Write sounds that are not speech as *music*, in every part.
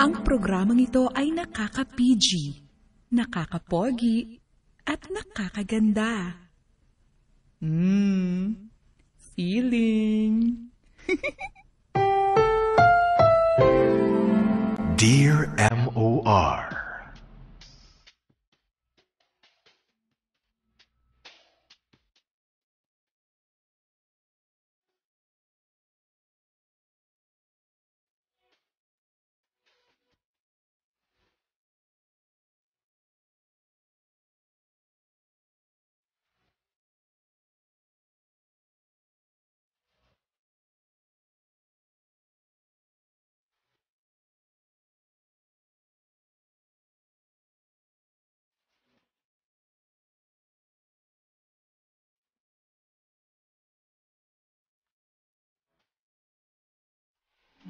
Ang programang ito ay nakaka-PG, nakaka-pogi, at nakakaganda. Mmm, feeling. Dear M.O.R.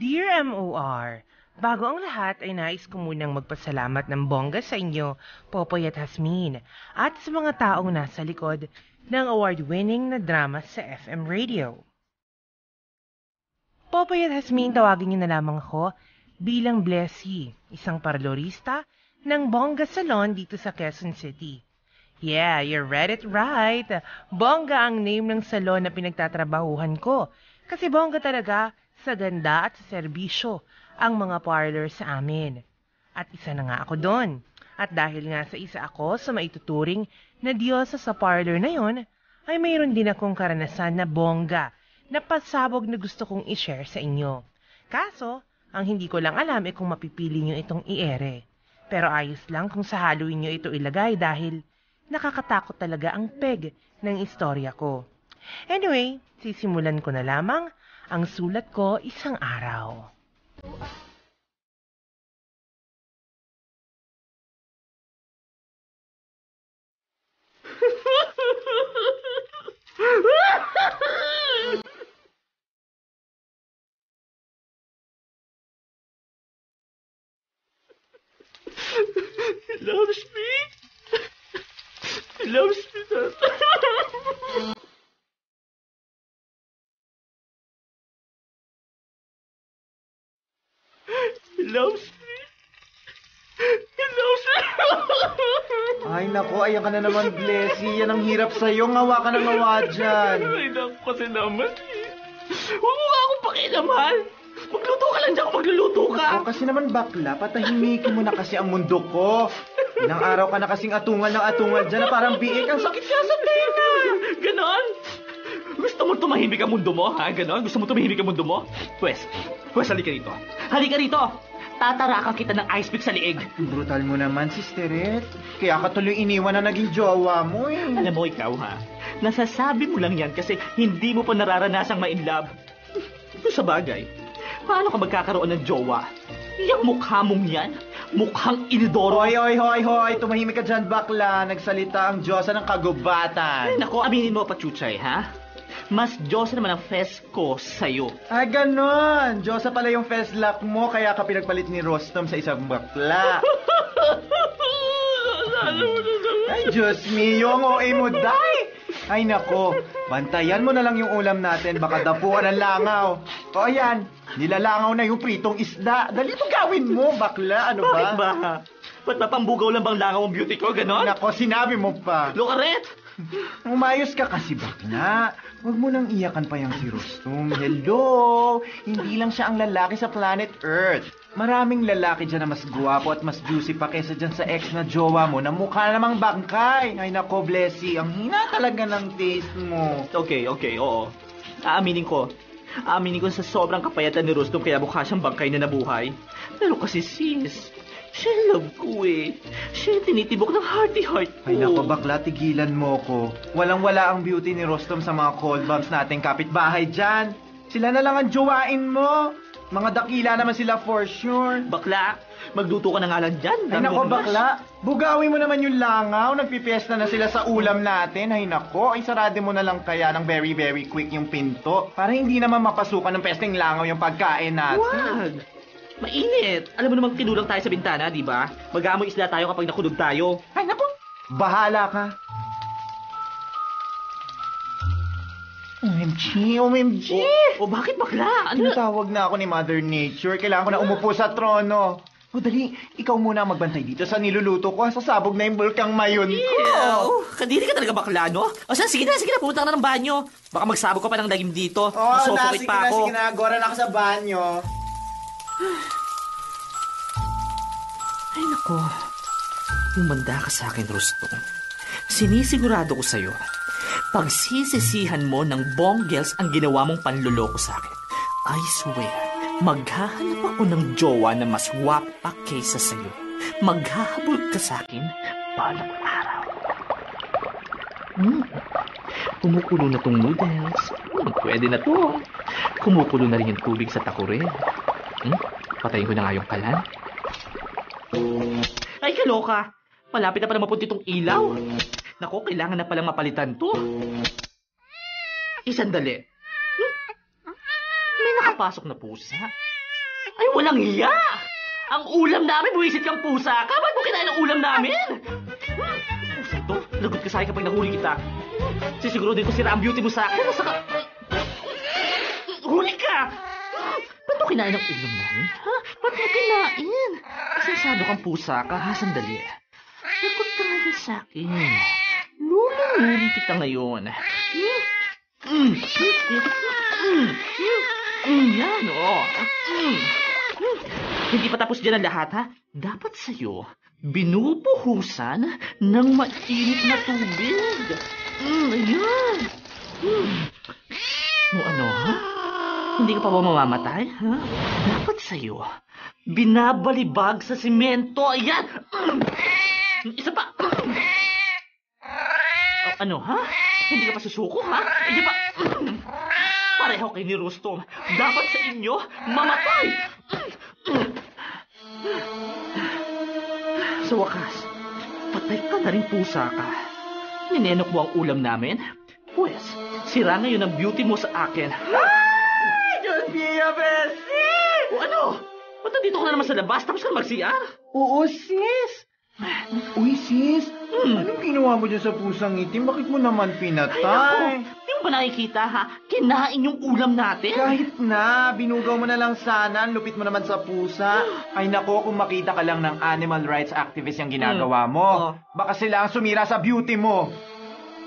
Dear MOR, bago ang lahat ay nais ko munang magpasalamat ng bongga sa inyo, Popoy at Hasmin, at sa mga taong nasa likod ng award-winning na drama sa FM radio. Popoy at Hasmin, tawagin niyo na lamang ako bilang Blessy, isang parlorista ng Bongga Salon dito sa Quezon City. Yeah, you read it right. Bongga ang name ng salon na pinagtatrabahuhan ko. Kasi bongga talaga sa ganda at sa serbisyo ang mga parlor sa amin. At isa na nga ako doon. At dahil nga sa isa ako sa maituturing na diyosa sa parlor na yon, ay mayroon din akong karanasan na bongga na pasabog na gusto kong i-share sa inyo. Kaso, ang hindi ko lang alam ay kung mapipili nyo itong i-ere. Pero ayos lang kung sa Halloween nyo ito ilagay dahil nakakatakot talaga ang peg ng istorya ko. Anyway, sisimulan ko na lamang ang sulat ko isang araw. He loves me. He loves me. Ayan ka na naman, Blessy. Yan ang hirap sa'yo. Ngawa ka ng ngawa dyan. Ay, naku kasi naman. eh. Huwag mo nga akong pakilaman. Magluto ka lang dyan kung magluluto ka. O, kasi naman bakla, patahimikin mo na kasi ang mundo ko. Ilang araw ka na kasing atungal ng atungal dyan na parang biik. Ang sakit nga sa tenga. Ganon? Gusto mo tumahimik ang mundo mo, ha? Ganon? Gusto mo tumahimik ang mundo mo? Pwes, pwes, halika rito. Halika rito! Tatarakan kita ng ice pick sa liig. Brutal mo naman, sisteret. Kaya ka tuloy iniwan na naging jowa mo eh. Alam mo ikaw, ha? Nasasabi mo lang yan kasi hindi mo pa nararanasang ma-in love. Sa bagay, paano ka magkakaroon ng jowa? Yung mukha mong yan, mukhang inidoro. Hoy, hoy, hoy, hoy. Tumahimik ka dyan, bakla. Nagsalita ang Diyosa ng Ay, kagubatan. nako, aminin mo, Pachuchay, ha? Mas Diyos naman ang fest ko sa'yo. Ay, ganon. Diyosa pala yung fest lock mo, kaya ka pinagpalit ni Rostom sa isang bakla. *laughs* Ay, Diyos mio, ang OA mo, day! Ay, nako, bantayan mo na lang yung ulam natin, baka dapuan ang langaw. O, ayan, nilalangaw na yung pritong isda. Dali mo gawin mo, bakla, ano Bakit ba? ba? Ba't mapambugaw lang bang langaw ang beauty ko, ganon? Nako, sinabi mo pa. Lokaret! Umayos ka kasi, bakla. Huwag mo nang iyakan pa yung si Rostom. Hello! Hindi lang siya ang lalaki sa planet Earth. Maraming lalaki dyan na mas guwapo at mas juicy pa kesa dyan sa ex na jowa mo na mukha namang bangkay. Ay nako, Blessy, ang hina talaga ng taste mo. Okay, okay, oo. Aaminin ko. Aaminin ko sa sobrang kapayatan ni Rustom kaya mukha siyang bangkay na nabuhay. Pero kasi sis, siya yung love ko eh. Siya tinitibok ng hearty-heart ko. Ay nako, bakla, tigilan mo ko. Walang-wala ang beauty ni Rostom sa mga cold bombs nating kapitbahay dyan. Sila na lang ang jowain mo. Mga dakila naman sila for sure. Bakla, magluto ka na nga lang dyan. Ay nako, bakla. Bugawi mo naman yung langaw. Nagpipiesta na sila sa ulam natin. Ay nako, ay sarado mo na lang kaya ng very very quick yung pinto. Para hindi naman mapasukan ng pesteng langaw yung pagkain natin. Wag! Mainit! Alam mo namang tinulang tayo sa bintana, di ba? Mag-aamoy isla tayo kapag nakulog tayo. Ay nako, bahala ka. OMG, OMG! O, o bakit bakla? Ano na? Tinatawag na ako ni Mother Nature. Kailangan ko na umupo sa trono. O dali, ikaw muna ang magbantay dito sa niluluto ko. Sasabog na yung bulkang mayon ko. Ew, kadiri ka talaga bakla, no? O siya, sige na, sige na, pumunta ka na ng banyo. Baka magsabog ka pa ng dagim dito. Oh, na, sige pa na, ako. sige na. Gora na ako sa banyo. Ay, nako. Umanda ka sa akin, Rusto. Sinisigurado ko sa'yo, pagsisisihan mo ng bonggels ang ginawa mong panluloko sa akin. I swear, maghahanap ako ng jowa na mas wapa kaysa sa'yo. Maghahabol ka sa akin balang araw. Hmm. Kumukulo na tong noodles. Hmm, pwede na to. Kumukulo na rin yung tubig sa takurin. Hmm? Patayin ko na nga yung kalan. Ay, kaloka! Malapit na pala mapunti itong ilaw. Nako, kailangan na palang mapalitan to. Isandali. Hmm? May nakapasok na pusa. Ay, walang hiya! Ang ulam namin, buwisit kang pusa ka. Ba't mo kinain ang ulam namin? Hmm? Pusa to, lagot ka sa akin kapag nahuli kita. Sisiguro din ko sira ang beauty mo sa akin. Saka... Huli ka! Ba't mo kinain ang ulam namin? Ha? Ba't mo kinain? Sasado kang pusa ka, ha? Sandali. Lagot ka ngayon sa akin. Lulunguli kita ngayon. Mm. Mm. Mm. Yan, oh. Hindi pa tapos dyan ang lahat, ha? Dapat sa'yo, binubuhusan ng mainit na tubig. Mm, ayan. Mm. No, ano, ha? Hindi ka pa ba mamamatay, ha? Dapat sa'yo, binabalibag sa simento. Ayan! Isa pa! Oh, ano, ha? Hindi ka pa susuko, ha? Hindi pa... Pareho kay ni Rustom. Dapat sa inyo, mamatay! Sa wakas, patay ka na rin pusa ka. Ninenok mo ang ulam namin? Pwes, sira ngayon ang beauty mo sa akin. Ay, nandito ka na naman sa labas tapos ka mag-CR? Oo, sis. Uy, sis. Hmm. Anong ginawa mo dyan sa pusang itim? Bakit mo naman Ay, pinatay? naku! Di mo ba nakikita, ha? Kinain yung ulam natin. Kahit na, binugaw mo na lang sana, ang lupit mo naman sa pusa. *gasps* Ay nako, kung makita ka lang ng animal rights activist yung ginagawa Mm. mo, Oh. baka sila ang sumira sa beauty mo.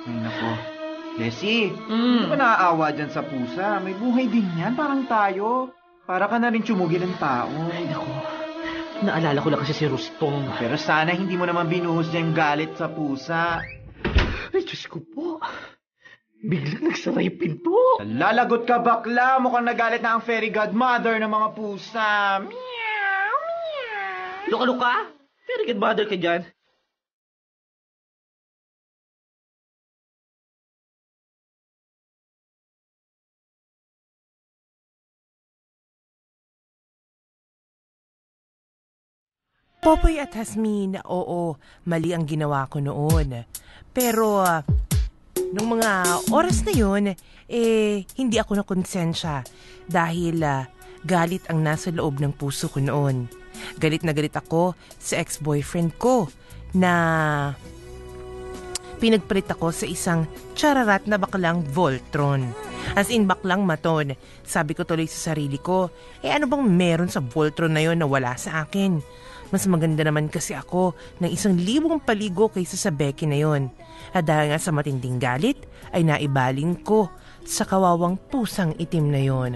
Ay nako. Leslie, hindi Mm. ba naaawa dyan sa pusa? May buhay din yan, parang tayo. Para ka na rin tsumugin ng tao. Ay, naku. Naalala ko lang kasi si Rustom. Pero sana hindi mo naman binuhos niya yung galit sa pusa. Ay, Diyos ko po. Biglang nagsara yung pinto. Lalagot ka bakla, mukhang nagalit na ang fairy godmother ng mga pusa. Meow, meow. Luka-luka? Very good mother ka dyan. Popoy at Hasmin, oo, mali ang ginawa ko noon. Pero, nung mga oras na yun, eh, hindi ako nakonsensya dahil ah, galit ang nasa loob ng puso ko noon. Galit na galit ako sa ex-boyfriend ko na pinagpalit ako sa isang chararat na baklang Voltron. As in baklang maton. Sabi ko tuloy sa sarili ko, eh ano bang meron sa Voltron na yon na wala sa akin? Mas maganda naman kasi ako ng isang libong paligo kaysa sa Becky na yon. At dahil nga sa matinding galit, ay naibaling ko sa kawawang pusang itim na yon.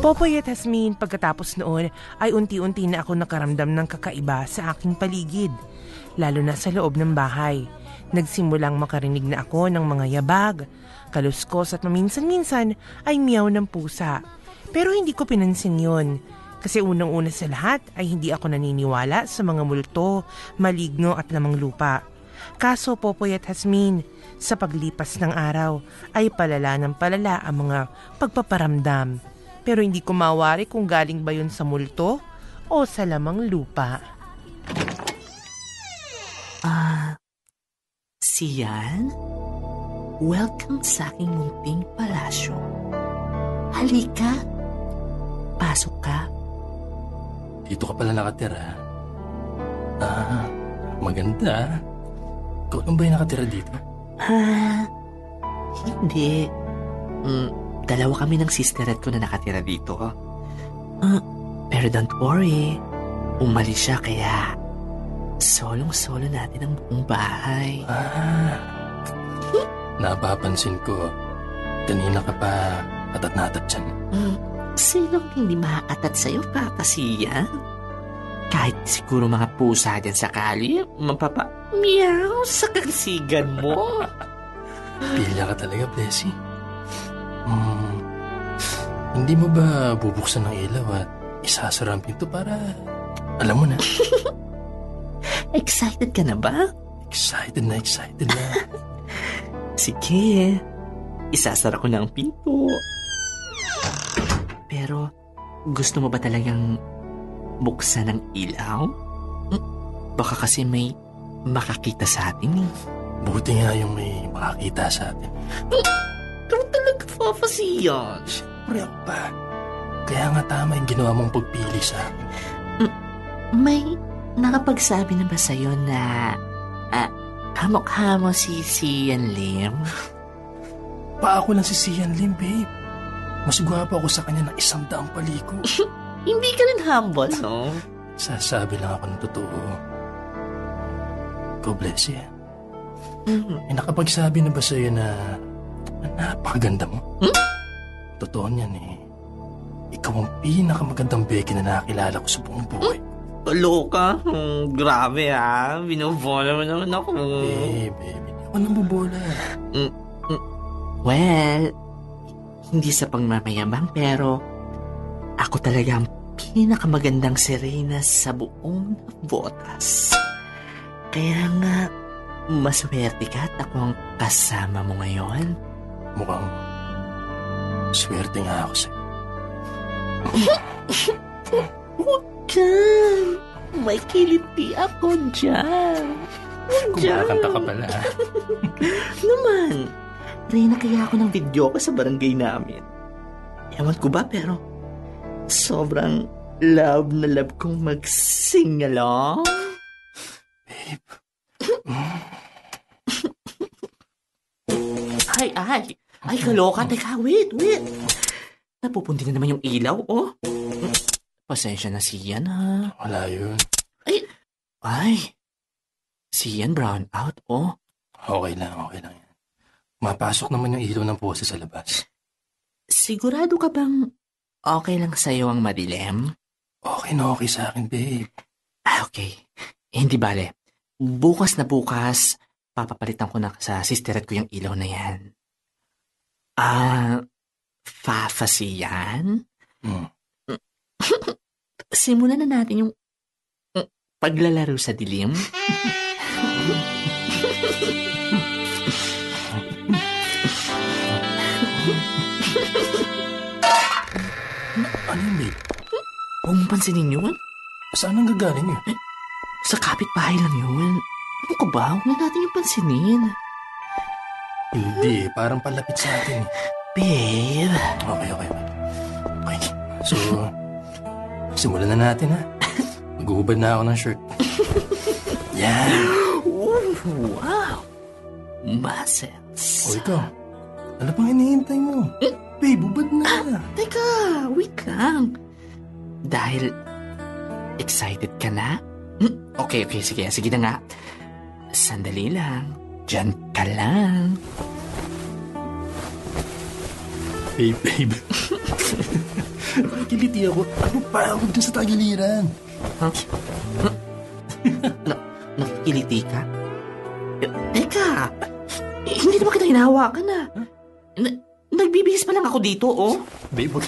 Popoy at Hasmin, pagkatapos noon ay unti-unti na ako nakaramdam ng kakaiba sa aking paligid, lalo na sa loob ng bahay. Nagsimulang makarinig na ako ng mga yabag, kaluskos at maminsan-minsan ay miyaw ng pusa. Pero hindi ko pinansin yon kasi unang-una sa lahat ay hindi ako naniniwala sa mga multo, maligno at lamang lupa. Kaso Popoy at Hasmin, sa paglipas ng araw ay palala ng palala ang mga pagpaparamdam. Pero hindi ko mawari kung galing ba yun sa multo o sa lamang lupa. Ah, siyan? Welcome sa aking munting palasyo. Halika. Pasok ka. Dito ka pala nakatira. Ah, maganda. Ikaw lang ba yung nakatira dito? Ah, hindi. Mm, dalawa kami ng sisterette ko na nakatira dito. Ah, pero don't worry, umalis siya kaya solong-solo natin ang buong bahay. Ah, napapansin ko. Kanina ka pa atat-natat dyan. Hmm, sinong hindi maatat sa'yo, Papa Sian? Kahit siguro mga pusa dyan sa kali, mapapa meow sa kasigan mo. *laughs* Pilya ka talaga, Blessy. Hmm, hindi mo ba bubuksan ng ilaw at isasara ang pinto para alam mo na. *laughs* Excited ka na ba? Excited na excited na. *laughs* Sige, isasara ko na ang pinto. Pero, gusto mo ba talagang buksan ang ilaw? Hmm, Baka kasi may makakita sa atin eh. Buti nga yung may makakita sa atin. Ikaw talaga, Papa Sian. Siyempre. Kaya nga tama yung ginawa mong pagpili sa akin. May nakapagsabi na ba sa'yo na ah, kamukha mo si Sian Lim? Pa ako lang si Sian Lim, babe. Mas gwapo ako sa kanya ng isang daang paliko. *laughs* Hindi ka rin humble, no? Sasabi lang ako ng totoo. God bless you. Mhm. May nakapagsabi na ba sa'yo na, na napakaganda mo? Hmm? Totoo niyan eh. Ikaw ang pinakamagandang Becky na nakakilala ko sa buong buhay. Loka? Hmm, grabe ha. Binobola mo naman ako. Babe, babe, ako nang bubola. Well, hindi sa pangmamayabang pero ako talaga ang pinakamagandang sirena sa buong botas. Kaya nga, maswerte ka at ako ang kasama mo ngayon. Mukhang swerte nga ako sa'yo. *laughs* Dyan! May kiliti ako dyan. Huwag Kumakanta ka pala. ah. *laughs* Naman, Reyna kaya ako ng video ko sa barangay namin. Ewan ko ba pero sobrang love na love kong mag-sing along. Babe, *laughs* Ay, ay, ay kaloka. Teka, wait, wait. Napupunti na naman yung ilaw, oh. Pasensya na si Ian, ha. wala yun. Ay, si Ian brown out, oh. Okay lang, okay lang yan. Mapasok naman yung ilaw ng pose sa labas. Sigurado ka bang okay lang sa'yo ang madilim? Okay na okay sa akin, babe. Ah, okay. Hindi bale. Bukas na bukas, papapalitan ko na sa sisterat ko yung ilaw na yan. Ah, fafasi yan? Hmm. *laughs* Simulan na natin yung paglalaro sa dilim. Ano yun, babe? Huwag mo pansinin yun. Saan ang gagaling yun? Sa kapitbahay lang yun. Ano ka ba? Huwag na natin yung pansinin. Hindi, parang palapit sa atin. eh. Babe. Okay, okay, okay. Okay, so, simulan na natin ha. *laughs* Maghuhubad na ako ng shirt. *laughs* Yan. Ooh, wow. Muscles. O ikaw, ano pang hinihintay mo? Babe, hubad na. Teka, wait lang. Dahil excited ka na? Hmm, Okay, okay, sige, sige na nga. Sandali lang. Diyan ka lang. Babe, babe. *laughs* Nakikiliti ako. Ano pa ako dyan sa tagiliran? Huh? Na, nakikiliti ka? Eh, Teka, eh, hindi naman kita hinahawakan na. Na- nagbibihis pa lang ako dito, oh. Babe, wag,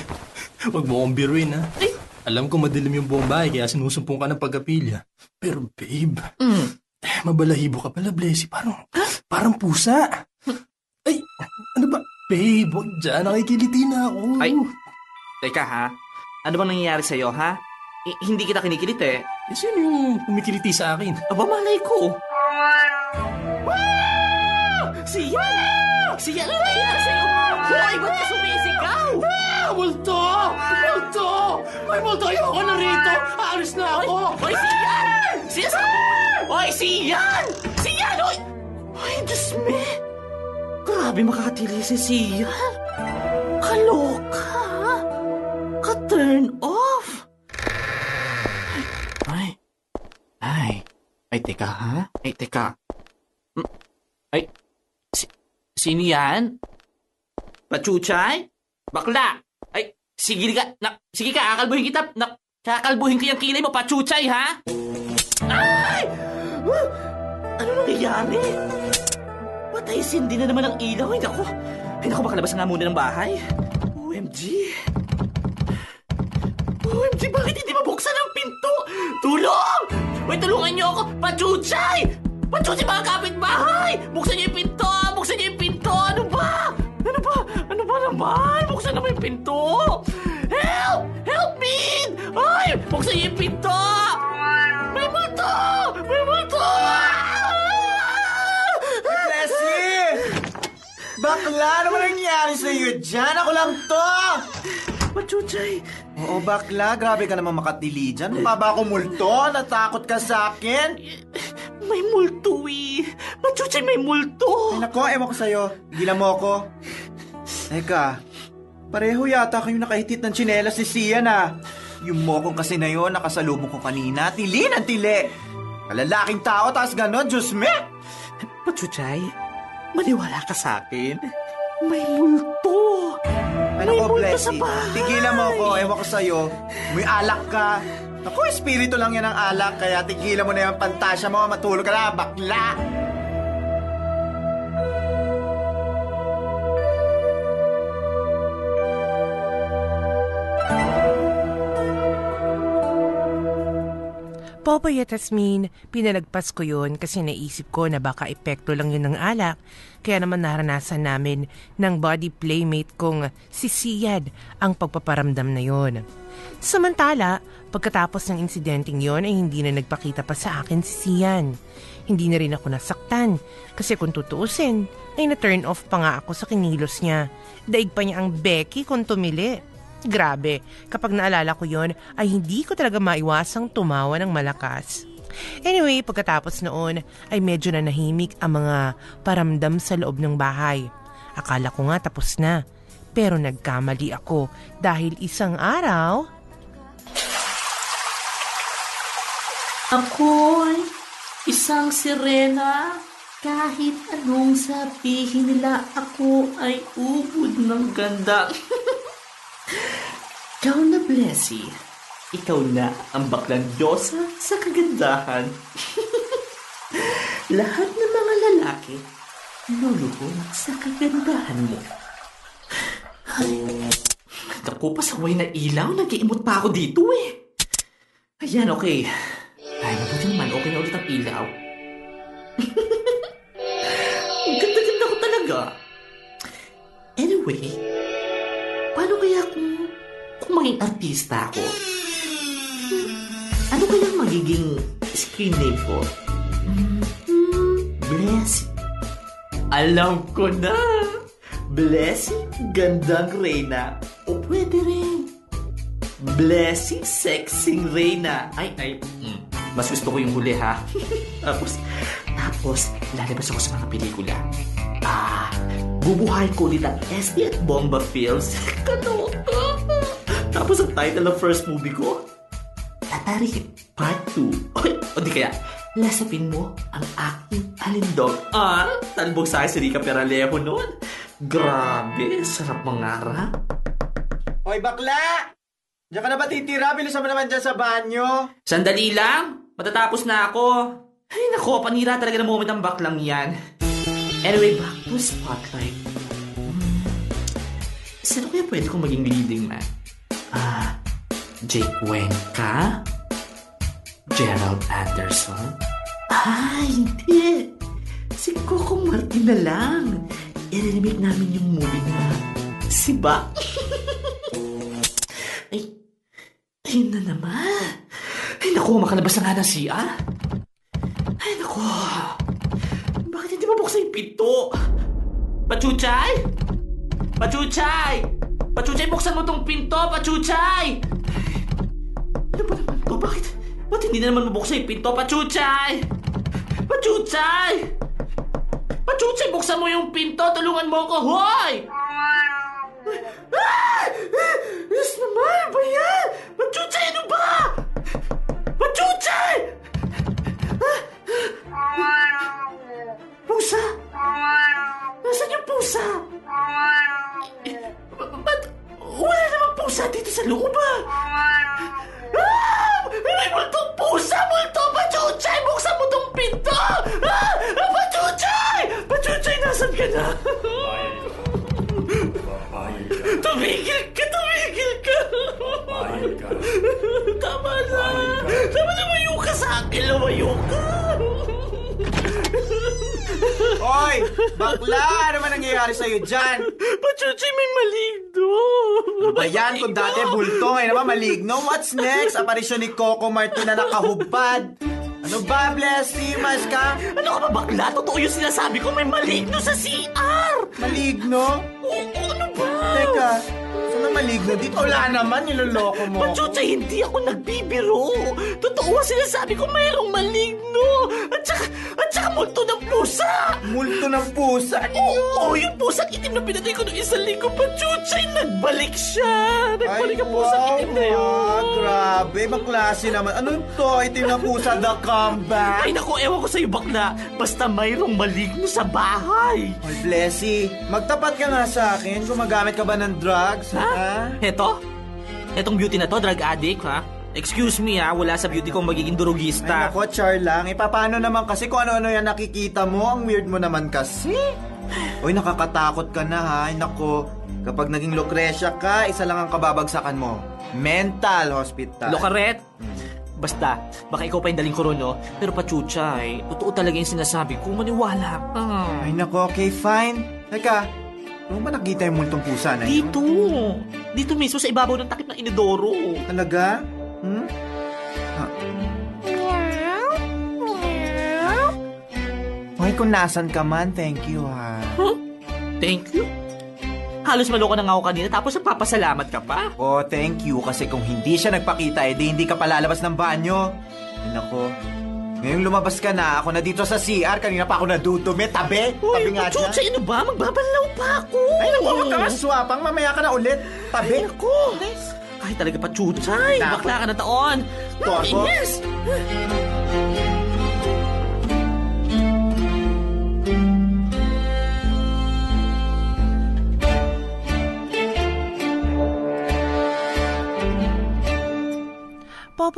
wag mo akong biruin ha. Ay. Alam ko madilim yung buong bahay kaya sinusumpong ka ng pagkapilya. Pero babe, Mm. eh, mabalahibo ka pala, Blessy. Parang, parang pusa. Ay, ano ba? Babe, wag dyan. Nakikiliti na ako. Ay. Teka, ha? Ano bang nangyayari sa'yo, ha? I- hindi kita kinikilit, eh. Eh, sino yung kumikiliti sa akin? Aba, malay ko. Siya! Siya na nangyayari sa'yo! Hoy, ba't ka sumisigaw? Ah, multo! Multo! May multo! Ayoko na rito! Aalis na ako! Hoy, Siyan! Siyan sa... Hoy, Siyan! Siyan! Hoy! Hoy, Diyos me! Grabe makakatili si Siyan. Kaloka, ha? Ka-turn off. Ay, ay, ay, teka, ha? Ay, teka. Ay, si, sino yan? Pachuchay? Bakla! Ay, sige ka, na, sige ka, kakalbuhin kita, na, kakalbuhin ko yung kilay mo, pachuchay, ha? Ay! Ah! Ano nangyayari? Patay sindi na naman ang ilaw. Ay, naku. Ay, naku, makalabas nga muna ng bahay. OMG. OMG, bakit hindi mabuksan ang pinto? Tulong! May tulungan niyo ako! Pachuchay! Pachuchay mga kapitbahay! Buksan niyo yung pinto! Buksan niyo yung pinto! Ano ba? Ano ba? Ano ba naman? Buksan naman yung pinto! Help! Help me! Ay! Buksan niyo yung pinto! May multo! May multo! Leslie! Bakla, ano ba nangyari sa iyo dyan? Ako lang to! Pachuchay! Oo, bakla, grabe ka naman makatili dyan. Mababa ako multo, natakot ka sa akin. May multo eh! Pachuchay, may multo! Ay nako, ewan ko sa'yo. Gilan mo ako. Teka, pareho yata kayong nakahitit ng tsinelas si Sian ah. Yung mokong kasi na yun, nakasalubong ko kanina, tili ng tili. Kalalaking tao, taas ganon, Diyos me! Pachuchay, maniwala ka sa akin. May multo! Ay May multo bless sa bahay! Tigilan mo ako, ewan ko sa'yo. May alak ka. Ako, espiritu lang yan ang alak, kaya tigilan mo na yung pantasya mo, matulog ka na, bakla! Popoy at Tasmin, pinalagpas ko yun kasi naisip ko na baka epekto lang yun ng alak. Kaya naman naranasan namin ng body playmate kong si Siyad ang pagpaparamdam na yon. Samantala, pagkatapos ng insidenteng yon ay hindi na nagpakita pa sa akin si Sian. Hindi na rin ako nasaktan kasi kung tutuusin ay na-turn off pa nga ako sa kinilos niya. Daig pa niya ang Becky kung tumili. Grabe, kapag naalala ko yon ay hindi ko talaga maiwasang tumawa ng malakas. Anyway, pagkatapos noon ay medyo na nahimik ang mga paramdam sa loob ng bahay. Akala ko nga tapos na. Pero nagkamali ako dahil isang araw... Ako'y isang sirena. Kahit anong sabihin nila, ako ay ubod ng ganda. *laughs* Ikaw na, Blessy. Ikaw na ang baklang Diyosa sa kagandahan. *laughs* Lahat ng mga lalaki nulubog sa kagandahan mo. Ay, naku, pasaway na ilaw. Nag-iimot pa ako dito eh. Ayan, okay. Ay, mabuti naman. Okay na ulit ang ilaw. *laughs* Ang ganda-ganda ko talaga. Anyway, paano kaya kung, kung maging artista ako? Ano kaya magiging screen name ko? Hmm, hmm, Bless. Alam ko na. Blessy, gandang Reyna. O pwede rin. Blessy, sexing Reyna. Ay, ay. mm, Mas gusto ko yung huli, ha? *laughs* tapos, tapos, lalabas ako sa mga pelikula. Ah, bubuhay ko ulit ang SD at Bomba Films. *laughs* Kaloka! Tapos ang title ng first movie ko, Tatari Part 2. Oy, o di kaya, lasapin mo ang aking alindog. Ah, talbog sa akin si Rica Peralejo noon. Grabe, sarap mangarap. Hoy, bakla! Diyan ka na ba titira? Bilisan mo naman dyan sa banyo. Sandali lang, matatapos na ako. Ay nako, panira talaga ng moment ng baklang yan. Anyway, back to Spotlight. Hmm, sino kaya pwede kong maging leading man? Ah, Jake Cuenca? Gerald Anderson? Ah, hindi. Si Coco Martin na lang. I-remake namin yung movie na si Ba. *laughs* ay, ayun na naman. Ay, naku, makalabas na nga ng CR. Ay, naku. Bakit hindi mabuksan yung pinto? Pachuchay? Pachuchay! Pachuchay, buksan mo tong pinto! Pachuchay! Ano ba naman to? Bakit? Ba't hindi na naman mabuksan yung pinto? Pachuchay! Pachuchay! Pachuchay, buksan mo yung pinto! Tulungan mo ako! Hoy! Ah! naman! Ba yan? Machuchay, ano ba? Machuchay! Pusa? Nasaan yung pusa? Ba- Ba't wala namang pusa dito sa loob ah? Ah! Bakla! Ano man nangyayari sa'yo dyan? Pachuchay, may maligno! Ba yan kung dati bulto, ngayon naman maligno? What's next? Aparisyon ni Coco Martin na nakahubad. Ano ba, Blessy? Mas ka? Ano ka ba bakla? Totoo yung sinasabi ko may maligno sa CR! Maligno? Oo, ano ba? Teka, saan na maligno? Dito wala naman, niloloko mo. Pachucha, hindi ako nagbibiro. Totoo ang sinasabi ko mayroong maligno. At saka multo ng pusa. Multo ng pusa. Ano yun? Oo, yung pusang itim na pinatay ko noong isang linggo, Pachuchay, nagbalik siya. Nagbalik ang pusang itim na yun. wow, grabe, ibang klase naman. Ano to? Ito yung pusa, the comeback. Ay naku, ewan ko sa'yo bakla. Basta mayroong maligno sa bahay. Oy, Blessy, magtapat ka nga sa akin. Gumagamit ka ba ng drugs? Ha? Heto? Etong beauty na to, drug addict, ha? Excuse me, ha? Wala sa beauty kong magiging Ay, durugista. nako, Char lang. Eh, paano naman kasi kung ano-ano yan nakikita mo? Ang weird mo naman kasi. Uy, nakakatakot ka na, ha? Ay, nako. Kapag naging Lucrecia ka, isa lang ang kababagsakan mo. Mental hospital. Lokaret? Basta, baka ikaw pa yung daling ko ron, no? Pero pachucha, eh. Totoo talaga yung sinasabi ko. Maniwala ka. Ay, nako, okay, fine. Teka, ano ba nakita yung multong pusa na yun? Dito. Dito mismo sa ibabaw ng takip ng inidoro. Talaga? Hmm? Ah. Hoy, kung nasan ka man, thank you, ha. Huh? Thank you. Halos maloko na nga ako kanina tapos nagpapasalamat ka pa. Oh, thank you kasi kung hindi siya nagpakita, edi hindi ka palalabas ng banyo. Nako. Ngayong lumabas ka na, ako na dito sa CR, kanina pa ako nadudumi, tabi, tabi Uy, nga dyan. pachucha, ano ba? Magbabalaw pa ako. Ay, naku, huwag ka nga swapang, mamaya ka na ulit. Tabi. Ay, naku. Ay, talaga pachuchay. Dapat. Bakla ka na taon. To ako? Yes.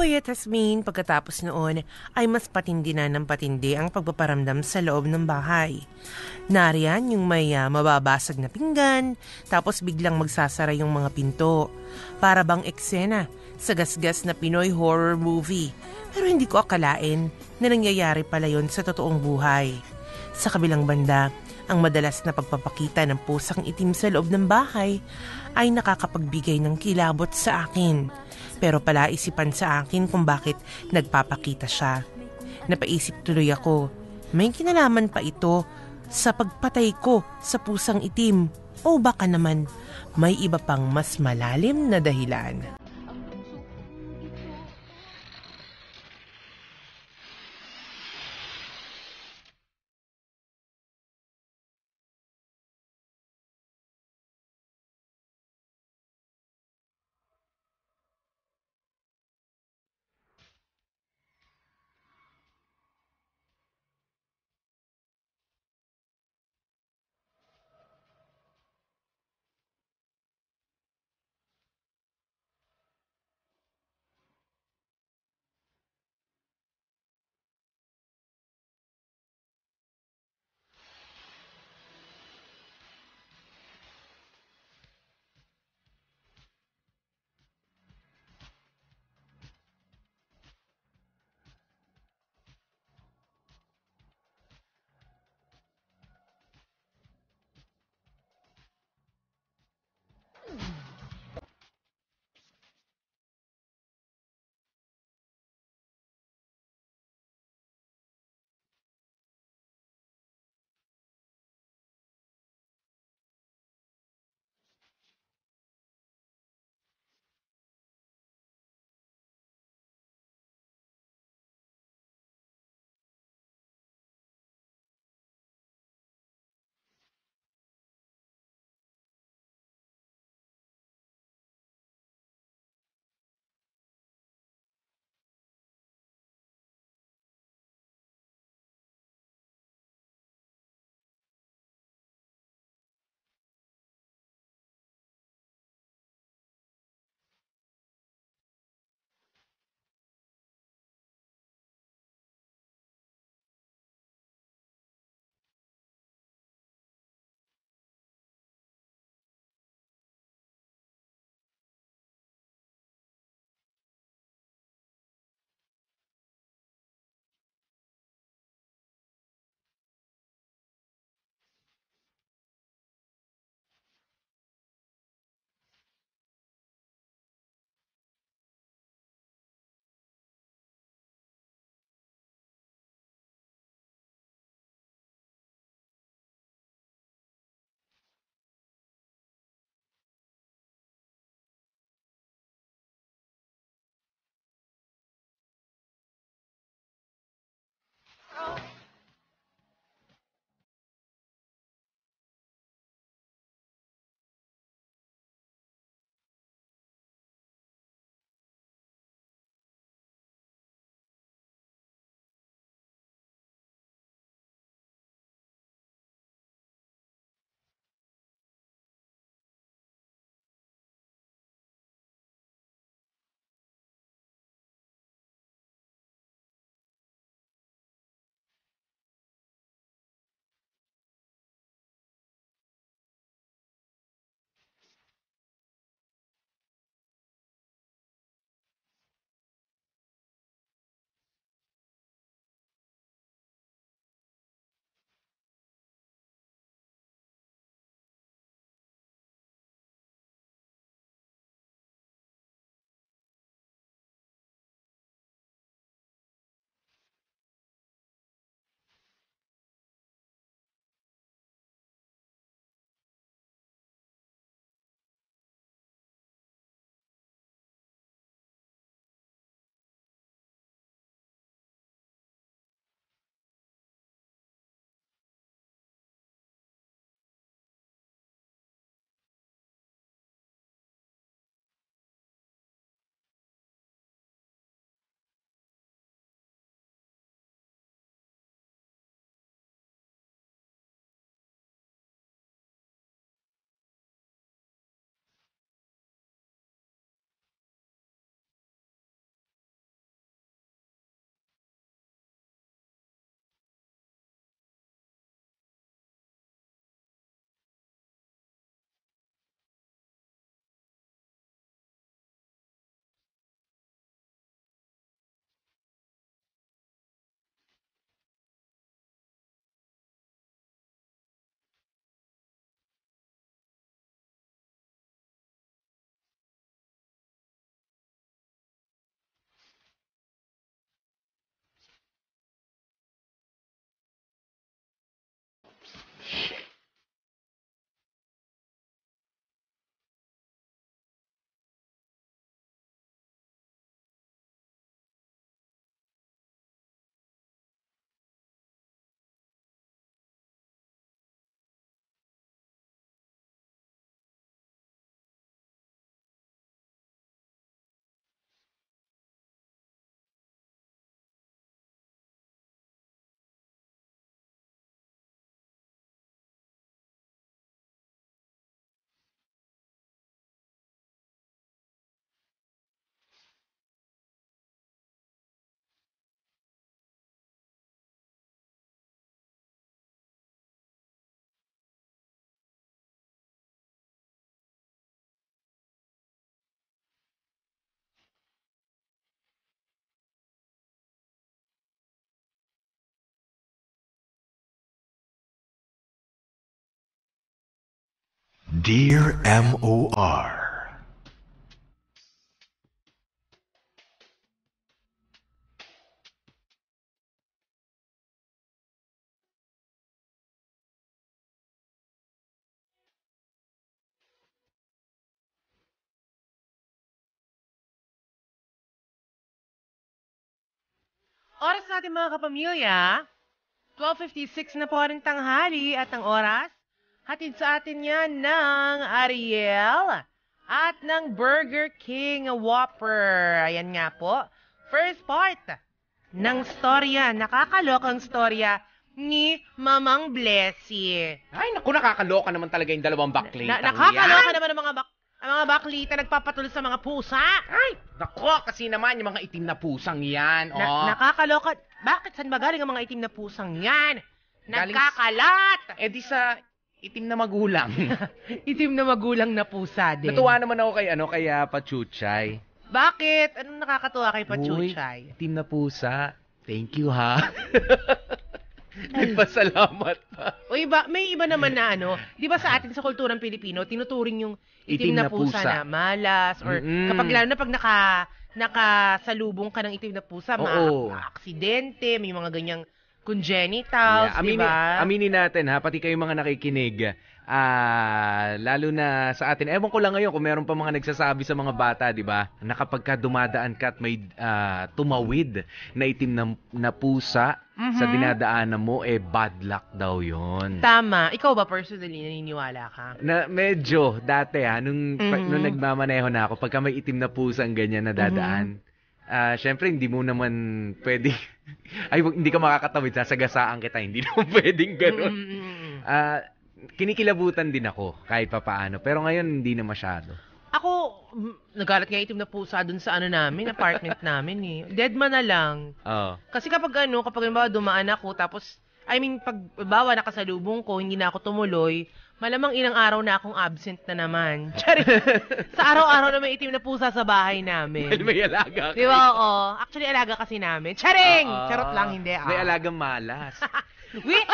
Popoy at Tasmin pagkatapos noon ay mas patindi na ng patindi ang pagpaparamdam sa loob ng bahay. Nariyan yung may ah, mababasag na pinggan, tapos biglang magsasara yung mga pinto. Para bang eksena sa gasgas na Pinoy horror movie. Pero hindi ko akalain na nangyayari pala yon sa totoong buhay. Sa kabilang banda, ang madalas na pagpapakita ng pusang itim sa loob ng bahay ay nakakapagbigay ng kilabot sa akin. Pero palaisipan sa akin kung bakit nagpapakita siya. Napaisip tuloy ako, may kinalaman pa ito sa pagpatay ko sa pusang itim o baka naman may iba pang mas malalim na dahilan. Dear M.O.R. Oras natin mga kapamilya. 12.56 na po rin tanghali at ang oras. Hatid sa atin yan ng Ariel at ng Burger King Whopper. Ayan nga po. First part ng storya, nakakalokang storya ni Mamang Blessy. Ay, naku, nakakaloka naman talaga yung dalawang baklita. Na, nakakaloka naman ang mga bak ang mga baklita nagpapatul sa mga pusa. Ay, naku, kasi naman yung mga itim na pusang yan. Na, oh. nakakaloka. Bakit saan ba galing ang mga itim na pusang yan? Nagkakalat! eh di sa itim na magulang. *laughs* Itim na magulang na pusa din. Natuwa naman ako kay ano, kay ah, Pachuchay. Bakit? Anong nakakatuwa kay Pachuchay? Uy, itim na pusa. Thank you, ha? *laughs* Nagpasalamat pa. O iba, may iba naman na ano, di ba sa atin sa kulturang Pilipino, tinuturing yung itim, Itim na, na pusa, pusa. na malas or Mm-mm. kapag lalo na pag naka nakasalubong ka ng itim na pusa, Oo. mga aksidente, may mga ganyang congenitals, Yeah, di aminin, ba? aminin natin ha, pati kayo mga nakikinig. Ah, lalo na sa atin. Ewan ko lang ngayon kung meron pa mga nagsasabi sa mga bata, 'di ba? Na kapag ka dumadaan ka at may ah, tumawid na itim na, na pusa sa Mhm. dinadaanan mo, eh bad luck daw 'yon. Tama. Ikaw ba personally naniniwala ka? Na medyo dati ha, nung, pa- Mhm. nung nagmamaneho na ako, pagka may itim na pusang ganyan na dadaan, ah, syempre hindi mo naman pwede, ay hindi ka makakatawid, sasagasaan kita, hindi *laughs* naman pwedeng ganun. Ah, kinikilabutan din ako kahit papaano, pero ngayon hindi na masyado. Ako, mm, nagalat nga itim na pusa dun sa ano namin, apartment namin eh. Dead man na lang. Oo. Kasi kapag ano, kapag halimbawa dumaan ako, tapos, I mean, pag bawa nakasalubong ko, hindi na ako tumuloy, malamang ilang araw na akong absent na naman. *laughs* Charing, sa araw-araw na may itim na pusa sa bahay Dahil namin. may alaga. Di ba? Oo. Actually, alaga kasi namin. Charing! Oo. Charot lang, hindi. Ah. May alagang malas. *laughs* Wait!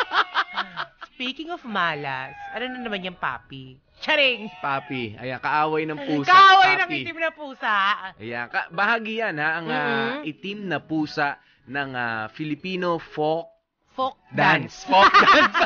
Speaking of malas, ano na naman yung papi? Charing! Papi. Ayan, kaaway ng pusa. Kaaway ng papi. itim na pusa. Ayan, ka- bahagi yan ha, ang ah, Mhm. itim na pusa ng ah, Filipino folk Folk dance. dance. Folk *laughs* dance. *laughs*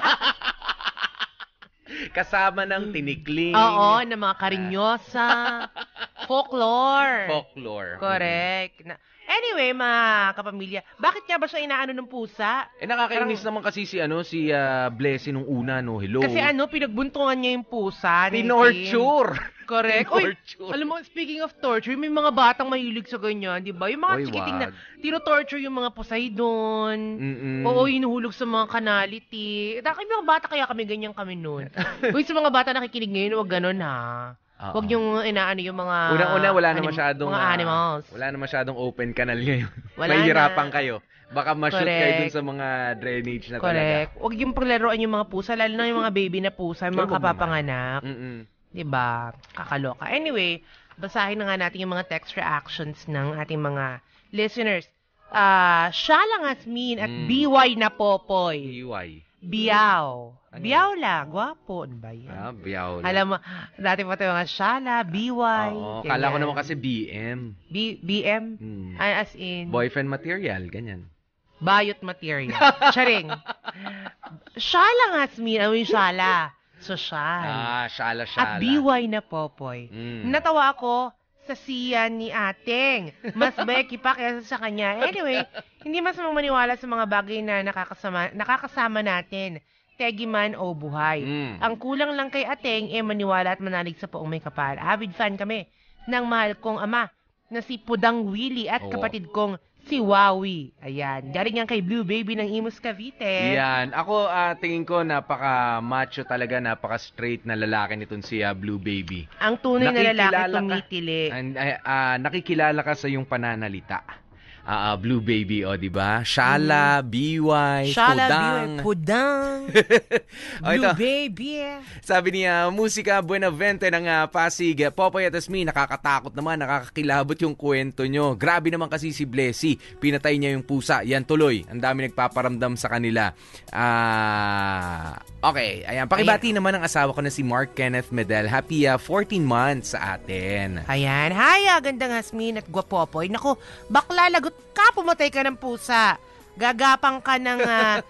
Kasama ng tinikling. Oo, ng mga karinyosa. *laughs* folklore. Folklore. Correct. Na, anyway, mga kapamilya, bakit nga ba siya inaano ng pusa? Eh nakakainis naman kasi si ano si ah, Blessy nung una no. Hello. Kasi ano, pinagbuntungan niya yung pusa. ni Kim. Tinorture. Correct. Uy, Tinorture. alam mo, speaking of torture, may mga batang mahilig sa ganyan, di ba? Yung mga Oy, chikiting na, wag. tino-torture yung mga Poseidon. Mm-mm. Oo, hinuhulog sa mga kanality. Dahil mga bata kaya kami ganyan kami noon. *laughs* Uy, sa mga bata nakikinig ngayon, wag ganun ha. Oo. Wag yung inaano yung mga... Unang-una, wala na anim- masyadong... Mga ah, animals. wala na masyadong open canal ngayon. *laughs* Wala Mahihirapan na. kayo. Baka ma-shoot kayo Correct. dun sa mga drainage na Correct. Wag yung paglaruan yung mga pusa, lalo na yung mga baby na pusa, yung Sure, mga naman. kapapanganak. talaga. Mm-mm. 'Di ba? Kakaloka. Anyway, basahin na nga natin yung mga text reactions ng ating mga listeners. Ah, Shalang Asmin at Mm. BY na Popoy. EY. Biyaw. Ano Biyaw lang. Gwapo. Ano ba yan? Ah, biyaw. lang. Alam mo, dati pa tayo mga Shala, BY. Oo, ganyan. kala ko naman kasi BM. B- BM? Hmm. Ay, as in, Boyfriend material, ganyan. bayot material. *laughs* Charing. Shala Asmin. Ano yung Shala? Social. Ah, shala shala. At BY na Popoy. Mm. Natawa ako sa siyan ni Ateng. Mas Becky pa kaysa sa kanya. Anyway, hindi mas maniwala sa mga bagay na nakakasama, nakakasama natin. Tegi man o buhay. Mm. Ang kulang lang kay Ateng eh maniwala at manalig sa poong may kapal. Avid fan kami ng mahal kong ama na si Pudang Willie at Oo. kapatid kong si Wawi. Ayan. Galing yan kay Blue Baby ng Imus Cavite. Yan. Ako, ah, tingin ko, napaka-macho talaga, napaka-straight na lalaki nitong si ah, Blue Baby. Ang tunay na lalaki Nakikilala ka- tumitili. And, ay, ah, nakikilala ka sa iyong pananalita. Ah, ah, Blue Baby, o, di ba? Shala, BY, Shala, Pudang. Biwe, Pudang, *laughs* O, ito. Blue Baby. Sabi niya, musika Buenavente ng ah, Pasig. Popoy at Asmi, nakakatakot naman, nakakakilabot yung kwento nyo. Grabe naman kasi si Blessy. Pinatay niya yung pusa. Yan tuloy. Ang dami nagpaparamdam sa kanila. Ah, okay, ayan. Pakibati naman ang asawa ko na si Mark Kenneth Medel. Happy ah, 14 months sa atin. Ayan, haya, gandang Hasmin at Gwapopoy. Naku, bakla lagot ka, pumatay ka ng pusa. Gagapang ka ng ah,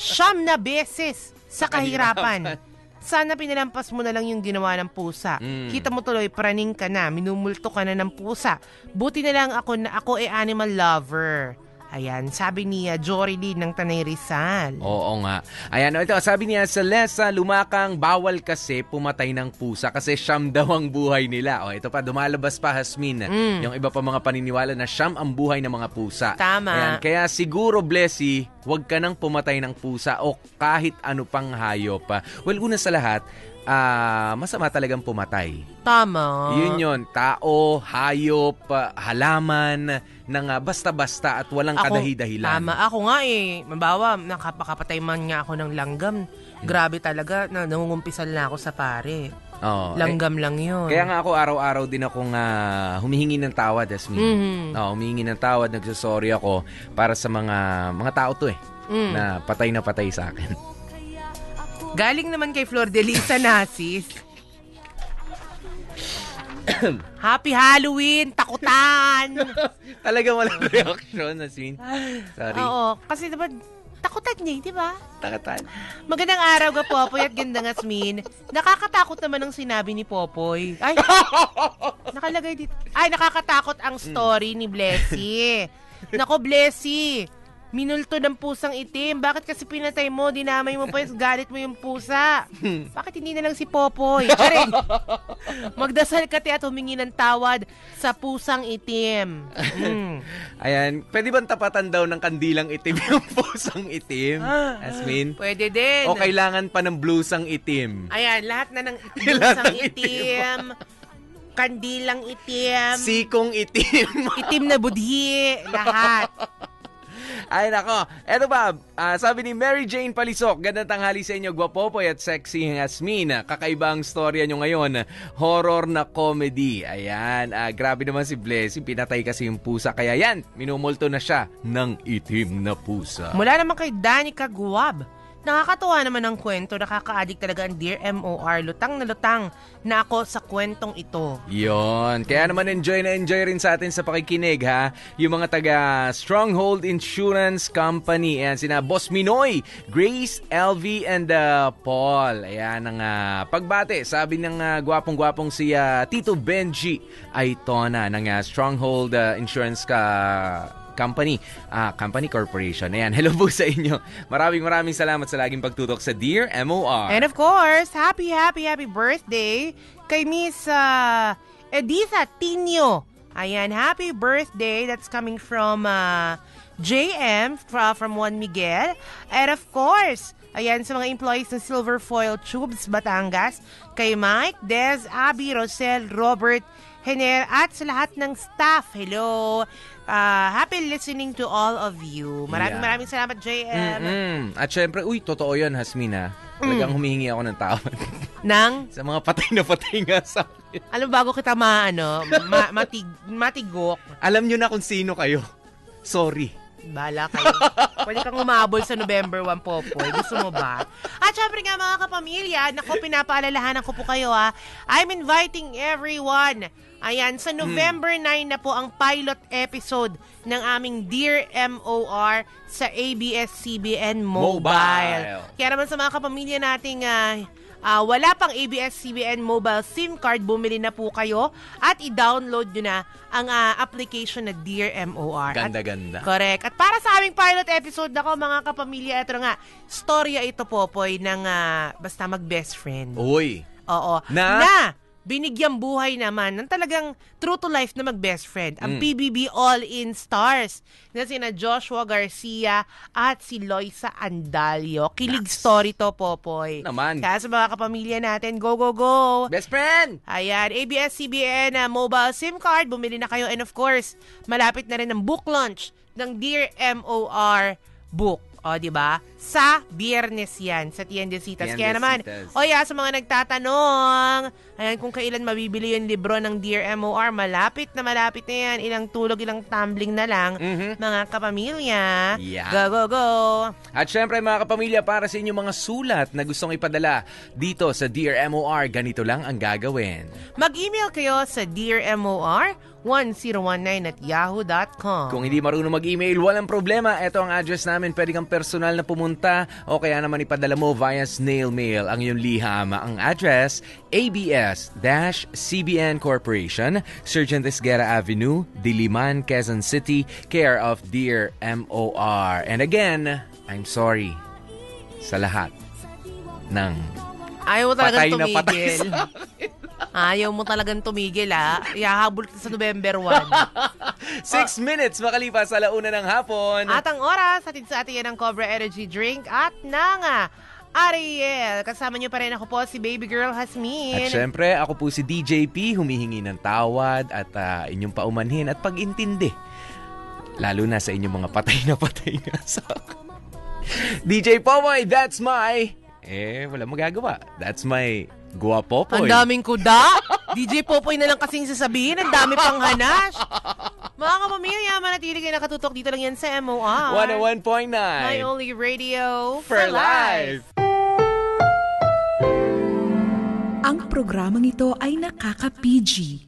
siyam na beses sa kahirapan. Sana pinalampas mo na lang yung ginawa ng pusa. Mm. Kita mo tuloy, praning ka na, minumulto ka na ng pusa. Buti na lang ako na ako ay animal lover. Ayan, sabi niya, Jory Lee ng Tanay Rizal. Oo nga. Ayan, ito, sabi niya, sa Lesa, lumakang bawal kasi pumatay ng pusa kasi siyam daw ang buhay nila. O, ito pa, dumalabas pa, Hasmin, Mm. yung iba pa mga paniniwala na siyam ang buhay ng mga pusa. Tama. Ayan, kaya siguro, Blessy, huwag ka nang pumatay ng pusa o kahit ano pang hayop. Well, una sa lahat, ah, masama talagang pumatay. Tama. Yun yun, tao, hayop, halaman, ng ah, basta-basta at walang kadahi-dahilan. Tama. Ako nga eh. Mabawa, nakapakapatay man nga ako ng langgam. Grabe talaga, na, nangungumpisal na ako sa pare. Oo. Langgam lang yun. Kaya nga ako araw-araw din akong ah, humihingi ng tawad, Asmin. Mhm. Oo, humihingi ng tawad, nagsasorry ako para sa mga mga tao to eh, Mm. na patay na patay sa akin. *laughs* Galing naman kay Flor de Lisa Nasis. Happy Halloween! Takutan! *laughs* Talaga walang reaction, Asmin. Sorry. Oo, kasi diba, takutan niya, eh, di ba? Takatan. Magandang araw ka, Popoy, at gandang Asmin. Nakakatakot naman ang sinabi ni Popoy. Ay, *laughs* nakalagay dito. Ay, nakakatakot ang story ni Blessy. *laughs* Nako, Blessy. Minulto ng pusang itim. Bakit kasi pinatay mo? Dinamay mo pa yung galit mo yung pusa. *laughs* Bakit hindi na lang si Popoy? Charing. *laughs* Magdasal ka te at humingi ng tawad sa pusang itim. Mm. *laughs* Ayan, pwede bang tapatan daw ng kandilang itim yung pusang itim, Asmin? Pwede din. O kailangan pa ng blusang itim? Ayan, lahat na ng itim, Lahat pusang ng itim, kandilang itim, Sikong itim. itim na budhi, lahat. Ay nako, eto ba, ah, sabi ni Mary Jane Palisok, gandang tanghali sa inyo, gwapopoy at sexy Asmin. Kakaiba ang storya nyo ngayon, horror na comedy. Ayan, ah, grabe naman si Blessy, pinatay kasi yung pusa. Kaya yan, minumulto na siya ng itim na pusa. Mula naman kay Danica Guab. Nakakatuwa naman ang kwento, nakaka-addict talaga ang Dear MOR. Lutang na lutang na ako sa kwentong ito. Yon. Kaya naman enjoy na enjoy rin sa atin sa pakikinig ha. Yung mga taga Stronghold Insurance Company. Ayan, sina Boss Minoy, Grace, LV, and uh, Paul. Ayan ang uh, pagbate. Sabi ng uh, gwapong-gwapong si uh, Tito Benji Aitona ng uh, Stronghold uh, Insurance ka company, ah, company corporation. Ayan, *laughs* hello po sa inyo. Maraming maraming salamat sa laging pagtutok sa Dear MOR. And of course, happy, happy, happy birthday kay Miss uh, Editha Tino. Ayan, happy birthday. That's coming from uh, JM fra- from Juan Miguel. And of course, ayan sa mga employees ng Silver Foil Tubes, Batangas, kay Mike, Des, Abby, Rosel, Robert, Hener, at sa lahat ng staff. Hello. Uh, happy listening to all of you. Maraming Yeah. maraming salamat, JM. Mm-mm. At syempre, uy, totoo yun, Hasmina. Talagang humihingi ako ng tawad. *laughs* Nang sa mga patay na patay nga *laughs* sa akin. Alam bago kita maano, ma, matig, matigok, Alam nyo na kung sino kayo. Sorry. bala kayo. Pwede kang umabol sa November 1, Popoy. Gusto mo ba? At syempre nga mga kapamilya, naku, pinapaalalahanan ko po kayo ha. I'm inviting everyone. Ayan, sa November 9 na po ang pilot episode ng aming Dear MOR sa ABS-CBN Mobile. Mobile. Kaya naman sa mga kapamilya nating ah, ah, wala pang ABS-CBN mobile SIM card, bumili na po kayo at i-download nyo na ang ah, application na Dear MOR. At- Ganda-ganda. Correct. At para sa aming pilot episode nako mga kapamilya, ito nga, storya ito, Popoy, ng ah, basta mag-best friend. Uy. Oo. Na? Na binigyang buhay naman ng talagang true to life na mag-best friend. Ang Mm. PBB All-In Stars na sina Joshua Garcia at si Loisa Andalio. Kilig story to, Popoy. Naman. Kaya sa mga kapamilya natin, go, go, go! Best friend! Ayan, ABS-CBN na mobile SIM card, bumili na kayo. And of course, malapit na rin ang book launch ng Dear MOR book. O, di ba? Sa biyernes yan, sa Tiendesitas. Kaya naman, Tiendesitas. o ya, sa mga nagtatanong, ayan, kung kailan mabibili yung libro ng Dear MOR, malapit na malapit na yan. Ilang tulog, ilang tumbling na lang, Mhm. mga kapamilya. Yeah. Go, go, go! At syempre mga kapamilya, para sa inyong mga sulat na gustong ipadala dito sa Dear MOR, ganito lang ang gagawin. Mag-email kayo sa dearmor1019 at yahoo.com. Kung hindi marunong mag-email, walang problema. Ito ang address namin. Pwede kang personal na pumunta o kaya naman ipadala mo via snail mail ang iyong liham. Ang address, ABS-CBN Corporation, Surgeon Esguera Avenue, Diliman, Quezon City, care of Dear MOR. And again, I'm sorry sa lahat ng Ayaw mo talagang Patay na patay tumigil. sa Ayaw mo talagang tumigil, ha? Ihahabol kita sa November 1. *laughs* Six minutes makalipas sa launa ng hapon. at ang oras, atin sa atin yan ang Cobra Energy Drink at nanga. Ariel, kasama niyo pa rin ako po si Baby Girl Hasmin. At syempre, ako po si DJP, humihingi ng tawad at ah, inyong paumanhin at pag-intindi. Lalo na sa inyong mga patay na patay na *laughs* sa DJ Pomoy, that's my... Eh, wala magagawa. That's my guwapopoy. Ang daming kuda. *laughs* DJ Popoy na lang kasing sasabihin. Ang dami pang hanas. Mga kapamilya, manatili kayo nakatutok dito lang yan sa MOR. 101.9 My only radio for life. Ang programang ito ay nakaka-PG,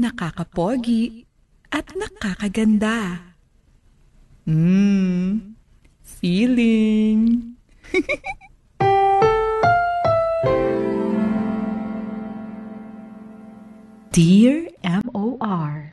nakaka-pogi, at nakakaganda. Mmm, feeling. *laughs* Dear M.O.R.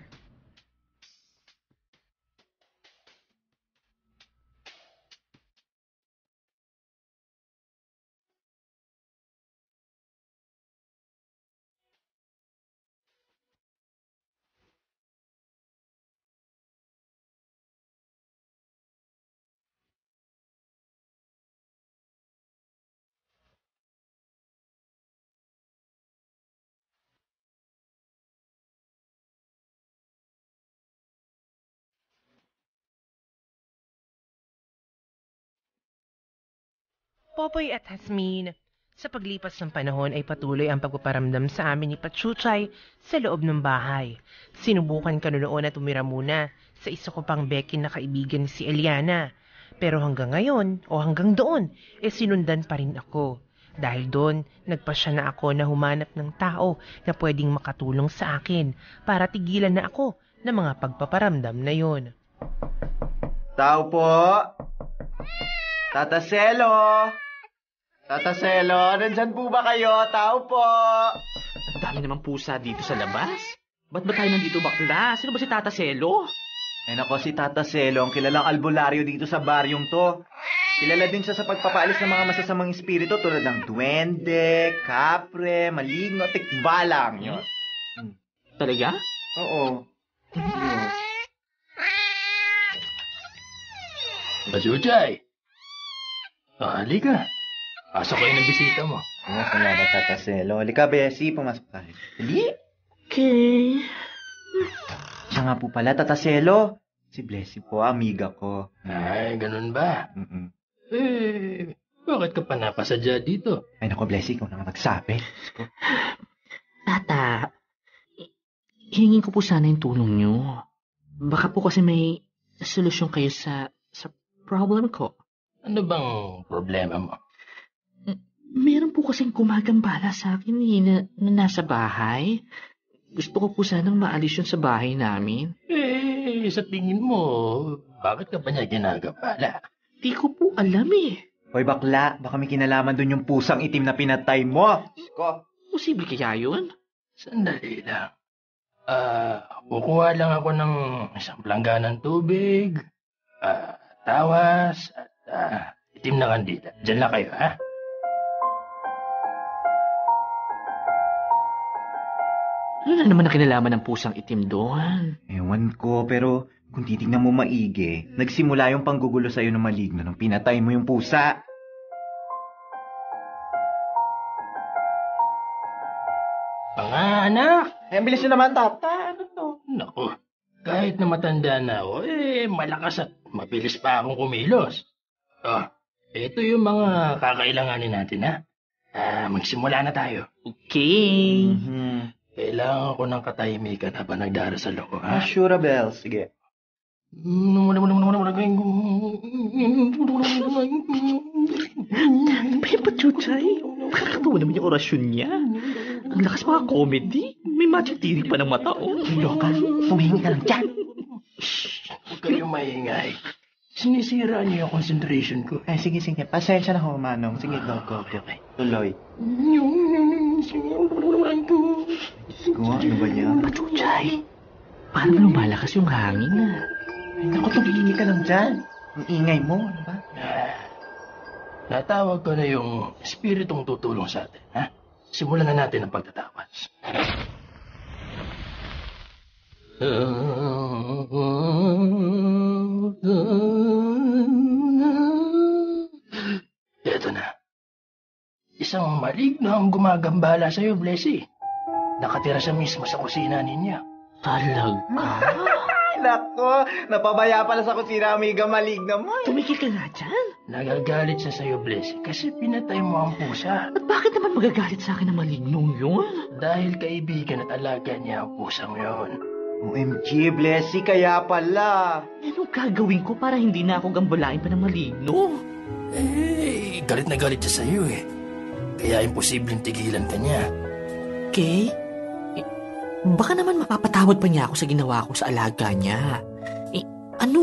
Popoy at Hasmin, sa paglipas ng panahon ay patuloy ang pagpaparamdam sa amin ni Pachuchay sa loob ng bahay. Sinubukan ka noon na tumira muna sa isa ko pang Becky na kaibigan si Eliana. Pero hanggang ngayon o hanggang doon, eh sinundan pa rin ako. Dahil doon, nagpasya na ako na humanap ng tao na pwedeng makatulong sa akin para tigilan na ako ng mga pagpaparamdam na yon. Tao po. Tata Selo. Tata Selo, nandyan po ba kayo? Tao po. Ang dami namang pusa dito sa labas. Ba't ba tayo nandito bakla? Sino ba si Tata Selo? Eh nako si Tata Selo, ang kilalang albularyo dito sa baryong to. Kilala din siya sa pagpapalis ng mga masasamang espiritu tulad ng duwende, kapre, maligno, tikbalang. Yun. Talaga? Oo. Yun. Basuchay! Ah, halika. Pasok kayo ng bisita mo. Oo, salamat Tata Selo. Halika, Bessie, pumasok tayo. Dali. Okay. Siya nga po pala, Tata Selo. Si Blessy po, amiga ko. Ay, ganun ba? Mm-mm. Eh, bakit ka pa napasadya dito? Ay nako, Blessy, ikaw na nga magsabi. Tata, hingin ko po sana yung tulong nyo. Baka po kasi may solusyon kayo sa sa problem ko. Ano bang problema mo? Meron po kasing gumagambala sa akin eh, na, na nasa bahay. Gusto ko po sanang maalis yun sa bahay namin. Eh, sa tingin mo, bakit ka ba niya ginagabala? Di ko po alam eh. Hoy bakla, baka may kinalaman dun yung pusang itim na pinatay mo. Ko. Posible kaya yun? Sandali lang. Ah, kukuha lang ako ng isang plangga ng tubig, ah, tawas, at ah, itim na kandila. Diyan lang kayo, ha? Ano na naman ang kinalaman ng pusang itim doon? Ewan ko, pero kung titignan mo maigi, nagsimula yung panggugulo sa'yo ng maligno nung pinatay mo yung pusa. Mga anak! Eh, ang bilis nyo naman, tata. Ano to? Naku, kahit na matanda na ako, eh, malakas at mabilis pa akong kumilos. Oh, ito yung mga kakailanganin natin, ha? Ah, magsimula na tayo. Okay. Mhm. Kailangan ko ng katahimikan habang nagdarasal ako, Ah, ha? sure, Bell. Sige. Pepa Chuchay, nakakatawa naman yung orasyon niya. Ang lakas mga comedy. May magic tirik pa ng mata, oh. Loka, tumihingi ka lang dyan. Huwag kayong maingay. Sinisira niyo yung concentration ko. Eh, sige, sige. Pasensya na ho, Manong. Sige, go, go, go. Tuloy. Ko, ano ba yan? Chuchay, parang lumalakas yung hangin, ah. Ay, naku, tumihingi ka lang dyan. Ang ingay mo, ano ba? Ah, Natawag ko na yung espiritong tutulong sa atin, ha? Simulan na natin ang pagtatawas. Ito na. Isang maligno ang gumagambala sa'yo, Blessy. Nakatira siya mismo sa kusina ninyo. Talaga? Nako. Napabaya pala sa kusina, amiga maligna mo. Tumikil ka nga dyan. Nagagalit siya sa'yo, Blessy, kasi pinatay mo ang pusa. At bakit naman magagalit sa akin ng malignong yun? Dahil kaibigan at alaga niya ang pusang yon. OMG, Blessy, kaya pala. Anong gagawin ko para hindi na ako gambalain pa ng maligno? Eh, galit na galit siya sa'yo eh. Kaya imposibleng tigilan ka niya. Kay? Eh, baka naman mapapatawad pa niya ako sa ginawa ko sa alaga niya. Eh, ano,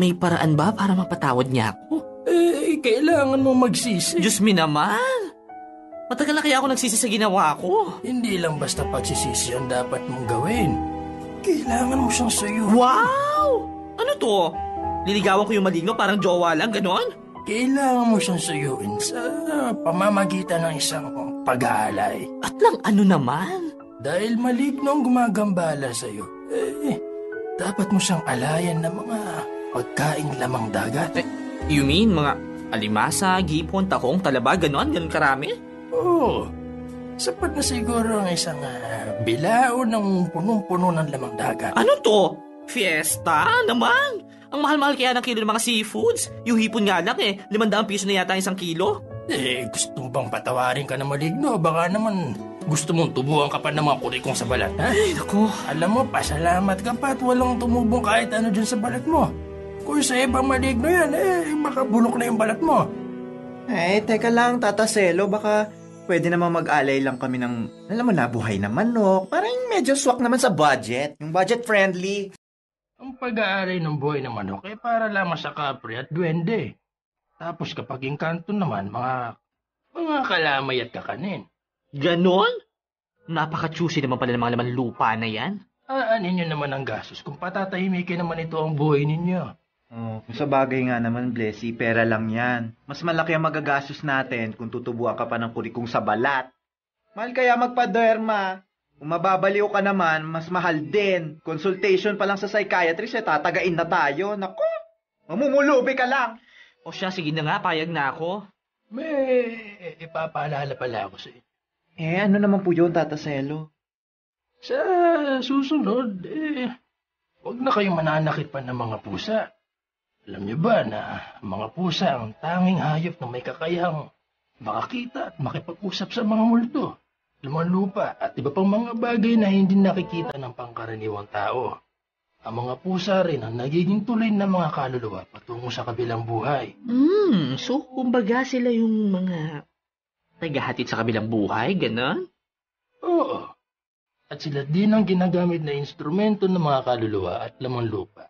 may paraan ba para mapatawad niya ako? Eh, kailangan mo magsisi. Diyos me naman! Matagal na kaya ako nagsisi sa ginawa ko. Hindi lang basta pagsisisi ang dapat mong gawin. Kailangan mo siyang sayo. Wow! Ano to? Liligawan ko yung maligno parang jowa lang, ganon? Kailangan mo siyang sayuin sa pamamagitan ng isang pag-aalay. At lang ano naman? Dahil maligno ang gumagambala sa'yo, eh, dapat mo siyang alayan ng mga pagkaing lamang dagat. Eh, you mean mga alimasa, gipon, takong, talaba, ganon? Ganon karami? Oo. Sapat na siguro ang isang ah, bilao ng punong-puno ng lamang dagat. Ano to? Fiesta naman? Ang mahal-mahal kaya ng kilo ng mga seafoods. Yung hipon nga lang eh, limandang piso na yata isang kilo. Eh, gusto mo bang patawarin ka ng maligno? Baka naman gusto mong tubuhan ka pa ng mga kurikong sa balat, ha? Ay, naku. Alam mo, pasalamat ka pa at walang tumubong kahit ano dyan sa balat mo. Kung sa ibang maligno yan, eh, baka bulok na yung balat mo. Eh, teka lang, Tata Selo, baka pwede naman mag-alay lang kami ng, alam mo na, buhay na manok. Parang medyo swak naman sa budget. Yung budget friendly. Ang pag-aaray ng buhay ng manok ay para lamang sa kapre at duwende. Tapos kapag inkanto naman, mga, mga kalamay at kakanin. Ganon? Napaka-choosy naman pala ng mga laman lupa na yan. Aanin nyo naman ang gastos kung patatahimikin naman ito ang buhay ninyo. Oh, kung sa bagay nga naman, Blessy, pera lang yan. Mas malaki ang magagastos natin kung tutubuan ka pa ng kurikong sa balat. Mahal kaya magpa-derma. Kung mababaliw ka naman, mas mahal din. Consultation pa lang sa psychiatrist, eh, tatagain na tayo. Naku, mamumulubi ka lang. O siya, sige na nga, payag na ako. May ipapaalala pala ako sa inyo. Eh, ano naman po yun, Tata Selo? Sa susunod, eh, huwag na kayong mananakit pa ng mga pusa. Alam niyo ba na mga pusa ang tanging hayop na may kakayahang makakita at makipag-usap sa mga multo, lumang lupa at iba pang mga bagay na hindi nakikita ng pangkaraniwang tao. Ang mga pusa rin ang nagiging tulay ng mga kaluluwa patungo sa kabilang buhay. Hmm, so kumbaga sila yung mga tagahatid sa kabilang buhay, ganon? Oo. At sila din ang ginagamit na instrumento ng mga kaluluwa at lamang lupa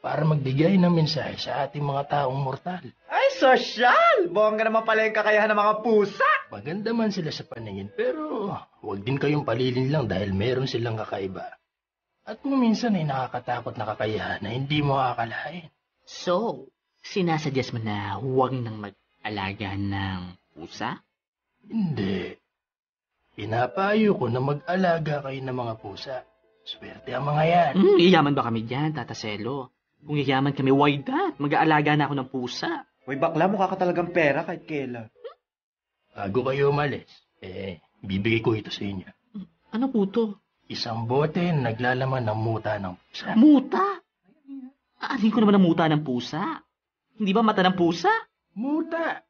para magbigay ng mensahe sa ating mga taong mortal. Ay, sosyal! Bongga naman pala yung kakayahan ng mga pusa. Maganda man sila sa paningin pero huwag din kayong palilin lang dahil meron silang kakaiba. At kung minsan ay nakakatakot na kakayahan na hindi mo akalain. So, sinasuggest mo na huwag nang mag-alaga ng pusa? Hindi. Pinapayo ko na mag-alaga kayo ng mga pusa. Swerte ang mga yan. Hmm, yayaman ba kami dyan, Tata Selo? Kung yayaman kami, why that? Mag-aalaga na ako ng pusa. Uy, bakla, mukha ka talagang pera kahit kailan. Bago kayo umalis, eh, bibigay ko ito sa inyo. Ano po to? Isang bote na naglalaman ng muta ng pusa. Muta? Aanin ko naman ang muta ng pusa. Hindi ba mata ng pusa? Muta!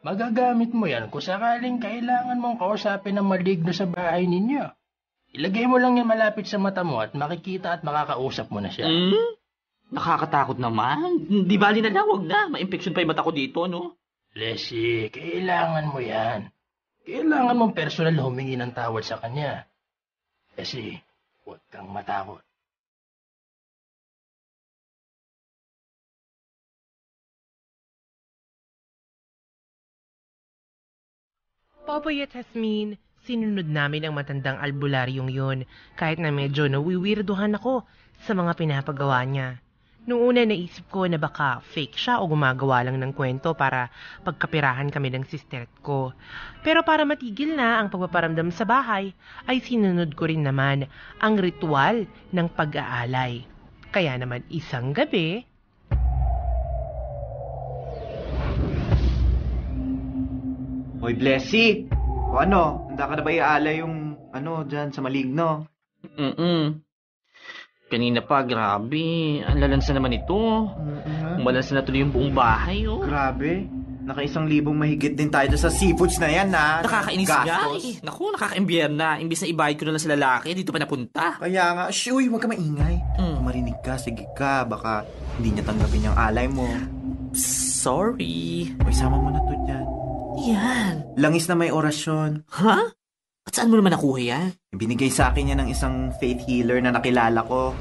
Magagamit mo yan kung sakaling kailangan mong kausapin ng maligno sa bahay ninyo. Ilagay mo lang yan malapit sa mata mo at makikita at makakausap mo na siya. Hmm? Nakakatakot naman. Di bali na lang, wag na. Ma-infection pa yung mata ko dito, no? Leslie, kailangan mo yan. Kailangan mong personal na humingi ng tawad sa kanya. Kasi, huwag kang matakot. Popoy at Hasmin, sinunod namin ang matandang albularyong yun kahit na medyo nawiwirduhan ako sa mga pinapagawa niya. Noong una naisip ko na baka fake siya o gumagawa lang ng kwento para pagkapirahan kami ng sister ko. Pero para matigil na ang pagpaparamdam sa bahay, ay sinunod ko rin naman ang ritual ng pag-aalay. Kaya naman isang gabi, Hoy, Blessy! O ano, handa ka na ba iaalay yung, ano, dyan sa maligno? Mm-mm. Kanina pa, grabe. Ang lalansa naman ito. Umalansa na tuloy yung buong bahay, oh. Grabe. Naka isang libong mahigit din tayo sa seafoods na yan, ha? Nakakainis nga. Eh. Naku, nakaka-imbiyer na. Imbis na ibayad ko na lang sa lalaki, dito pa napunta. Kaya nga, shuy, huwag ka maingay. Mm. Kung marinig ka, sige ka, baka hindi niya tanggapin yung alay mo. Sorry. Hoy, sama mo na to dyan. Yan. Langis na may orasyon. Ha? At saan mo naman nakuha yan? Binigay sa akin yan ng isang faith healer na nakilala ko.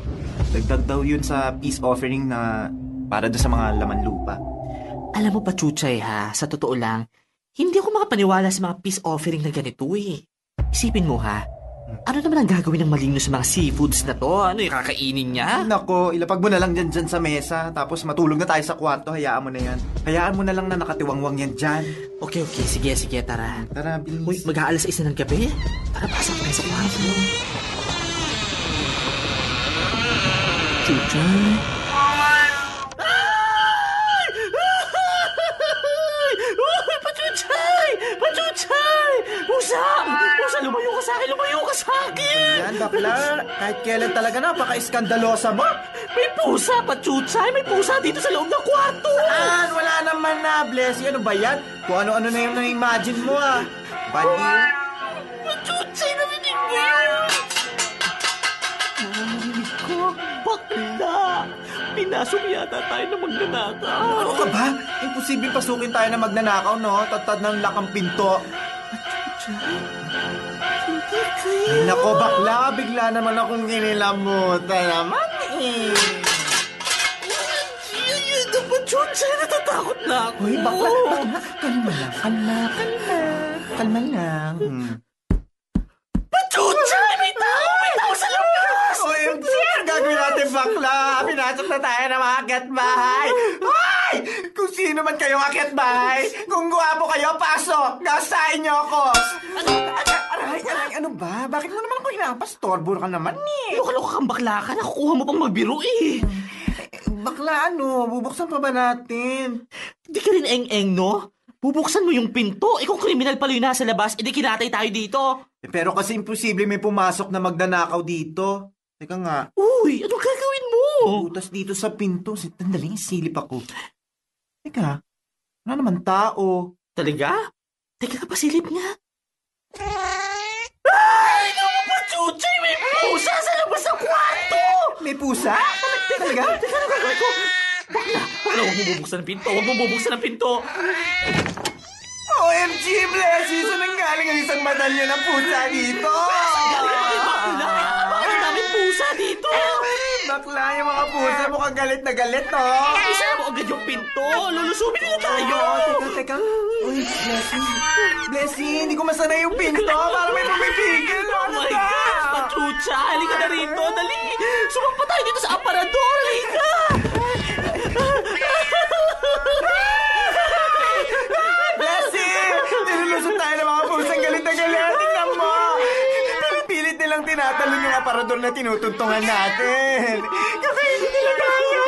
Dagdag daw yun sa peace offering na para doon sa mga laman lupa. Alam mo pa, Chuchay ha, sa totoo lang, hindi ako makapaniwala sa mga peace offering na ganito eh. Isipin mo ha, ano naman ang gagawin ng maligno sa mga seafoods na to? Ano yung kakainin niya? Nako, ilapag mo na lang dyan dyan sa mesa, tapos matulog na tayo sa kwarto, hayaan mo na yan. Hayaan mo na lang na nakatiwangwang yan dyan. Okay, okay, sige, sige, tara. Tara, bilis. Uy, mag-aalas isa ng gabi. Tara, pasok tayo sa kwarto. Chuchay. Uy, pachuchay! Pusa! Pusa, lumayo ka sa akin! Lumayo ka sa akin! Yan, bakla. Kahit kailan talaga napaka-iskandalosa mo. May pusa, pachuchay! May pusa dito sa loob ng kwarto! Ah, wala naman na, Blessy. Ano ba yan? Kung ano-ano na yung na-imagine mo, ah. Baliw. Pachuchay, narinig mo yun! Narinig ko, bakla! Pinasok yata tayo ng magnanakaw! Ano ka ba? Imposible pasukin tayo na magnanakaw, no? Tatad ng lakang pinto. Ay, nako, bakla. Bigla naman akong inilamutan naman, eh. Ito, pachuchay! Natatakot na ako! Uy, bakla, bakla. Kalma lang, kalma, kalma. Kalma lang. Hmm. Pachuchay! May tao! May tao sa labas! OMG! Ang gagawin natin, bakla? Pinasok na tayo ng mga akyat-bahay! Ay! Kung sino man kayong akyat-bahay, kung guwapo kayo, pasok! Gasain niyo ako! Ano? Aray, aray, ano ba? Bakit mo naman ako hinampas? Torbo ka naman, eh! Loka-loka kang bakla ka. Nakukuha mo pang magbiro eh. Bakla, ano? Bubuksan pa ba natin? Di ka rin eng-eng, no? Bubuksan mo yung pinto. Eh kung kriminal pala yung nasa labas, edi kinatay tayo dito. Eh, pero kasi imposible may pumasok na magnanakaw dito. Teka nga, Uy, ano gagawin mo? butas dito sa pinto. Sandaling silip ako. Teka, wala naman tao. Talaga? Teka, pasilip nga. Ay, naku pa, Chuchay! May pusa sa labas ng kwarto! May pusa? Talaga? Teka, ano gagawin ko? Bakla, bakla, huwag mo bubuksan ang pinto. Huwag mo bubuksan ang pinto. OMG, Blessy! Saan ang galing ang isang medalyo ng pusa dito? Bakla, bakit ang daming pusa dito? Bakla, yung mga pusa mukhang galit na galit, no? Isa mo agad yung pinto. Lulusubin nila tayo. Teka, teka. Uy, Blessy. Blessy, hindi ko masanay yung pinto. Parang may pumipigil. Oh Ano my ba? gosh, Pachucha! Halika na rito, dali! Sumampa tayo dito sa aparador, halika! Blessy! Nilulusot tayo ng mga pusang galit na galit. Tingnan mo! Tinatalon yung aparador na tinutuntungan natin. Kakainin nila tayo!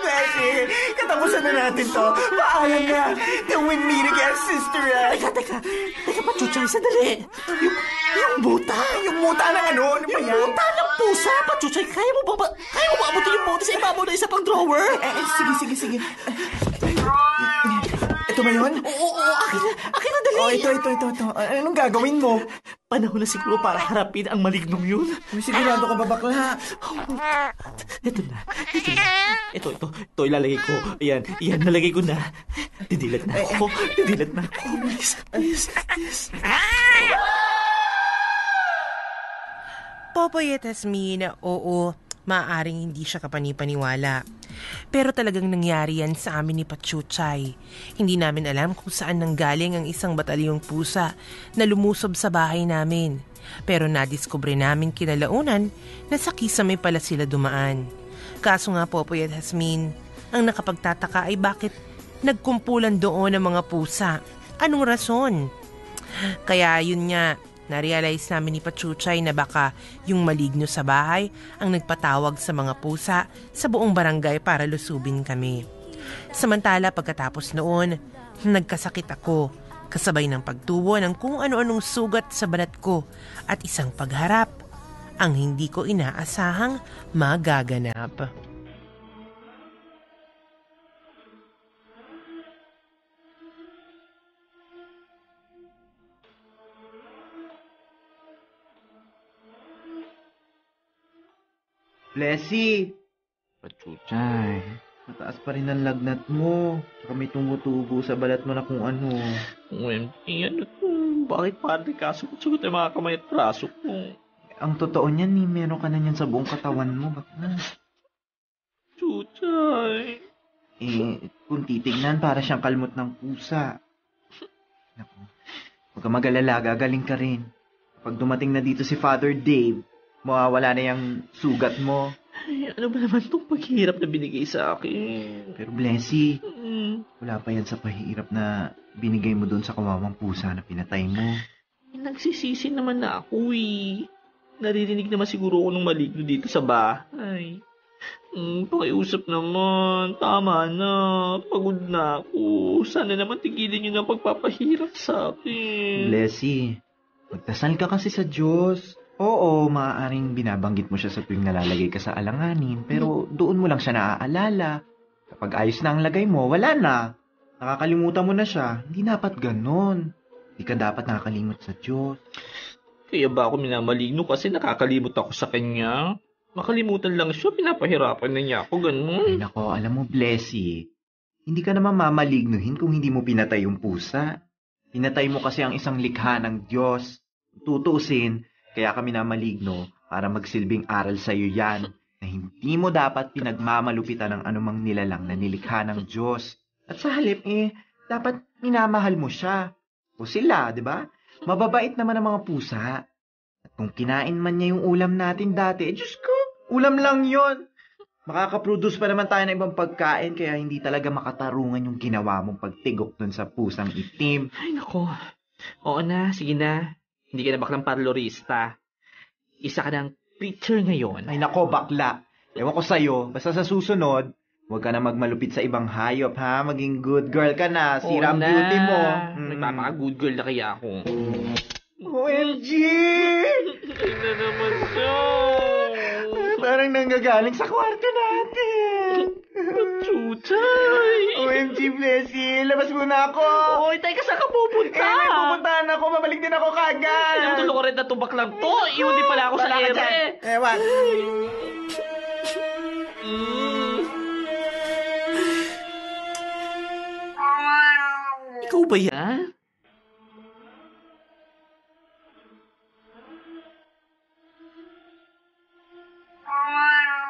Beshi, katapusan na natin to. Paalam na. Till we meet again, sister. Teka, teka. Teka pa, Chuchay, sandali. Yung, yung buta. Yung muta ng ano? Ano ba yan? Buta ng pusa pa, Chuchay. Kaya mo ba, ba kaya mo ba abutin yung buta sa ibabaw na isa pang drawer? Eh, eh, sige, sige, sige. Ito ba yun? Oo, oo, akin na, akin na, dali. Oh, ito, ito, ito, ito. Ah, Anong gagawin mo? Panahon na siguro para harapin ang malignong yun. May sigurado ka ba bakla? Ito na, ito na. Ito, ito, ito ilalagay ko. Ayan, ayan, nalagay ko na. Didilat na ako, didilat na ako. Bilis, bilis, bilis. Popoy at Jasmine, oo, maaaring hindi siya kapanipaniwala. Pero talagang nangyari yan sa amin ni Pachuchay. Hindi namin alam kung saan nanggaling ang isang batalyong pusa na lumusob sa bahay namin. Pero nadiskubre namin kinalaunan na sa kisame pala sila dumaan. Kaso nga Popoy at Jasmine, ang nakapagtataka ay bakit nagkumpulan doon ang mga pusa. Anong rason? Kaya yun nga, na-realize namin ni Pachuchay na baka yung maligno sa bahay ang nagpatawag sa mga pusa sa buong barangay para lusubin kami. Samantala pagkatapos noon, nagkasakit ako kasabay ng pagtubo ng kung ano-anong sugat sa balat ko at isang pagharap ang hindi ko inaasahang magaganap. Blessy! Pachuchay. Mataas pa rin ang lagnat mo. Saka may tumutubo sa balat mo na kung ano. OMG, ano to? Bakit parang kasukot-sukot ang mga kamay at braso ko? Ang totoo niyan, ni meron ka na niyan sa buong katawan mo. Bakla. Chuchay. Eh, kung titignan, para siyang kalmot ng pusa. Naku. Huwag ka mag-alala, gagaling ka rin. Kapag dumating na dito si Father Dave, mawawala na yung sugat mo. Ay, ano ba naman tong paghihirap na binigay sa akin? Pero Blessy, wala pa yan sa pahihirap na binigay mo doon sa kawawang pusa na pinatay mo. nagsisisi naman na ako eh. Naririnig naman siguro ako ng maligno dito sa bahay. Hmm, pakiusap naman. Tama na. Pagod na ako. Sana naman tigilin niyo na pagpapahirap sa akin. Blessy, magdasal ka kasi sa Diyos. Oo, maaaring binabanggit mo siya sa tuwing nalalagay ka sa alanganin, pero doon mo lang siya naaalala. Kapag ayos na ang lagay mo, wala na. Nakakalimutan mo na siya. Hindi dapat ganon. Hindi ka dapat nakakalimot sa Diyos. Kaya ba ako minamaligno kasi nakakalimot ako sa kanya? Makalimutan lang siya, pinapahirapan na niya ako, Ay ganun. nako, alam mo, Blessy, hindi ka naman mamalignuhin kung hindi mo pinatay yung pusa. Pinatay mo kasi ang isang likha ng Diyos. Tutusin, kaya kami namaligno para magsilbing aral sa iyo yan na hindi mo dapat pinagmamalupitan ng anumang nilalang na nilikha ng Diyos. At sa halip, eh, dapat minamahal mo siya. O sila, di ba? Mababait naman ang mga pusa. At kung kinain man niya yung ulam natin dati, eh, Diyos ko, ulam lang yon. Makakaproduce pa naman tayo ng ibang pagkain kaya hindi talaga makatarungan yung ginawa mong pagtigok dun sa pusang itim. Ay, nako. Oo na, sige na. Hindi ka na baklang parlorista. Isa ka ng preacher ngayon. Ay nako, bakla. Ewan ko sa'yo, basta sa susunod, huwag ka na magmalupit sa ibang hayop, ha? Maging good girl ka na. Sira ang beauty mo. Nagpapaka-good girl na kaya ako. OMG! Ay na naman siya. Parang nanggagaling sa kwarto. Chuchay! OMG, Blessy. Labas muna ako. Oy, tayo ka saan ka pupunta? Eh, may pupuntahan ako. Mabalik din ako kagad. Tinutulong ko rin na tubak lang to. Iwan din pala ako sa ere. Ewan. Mm. Ikaw ba yan?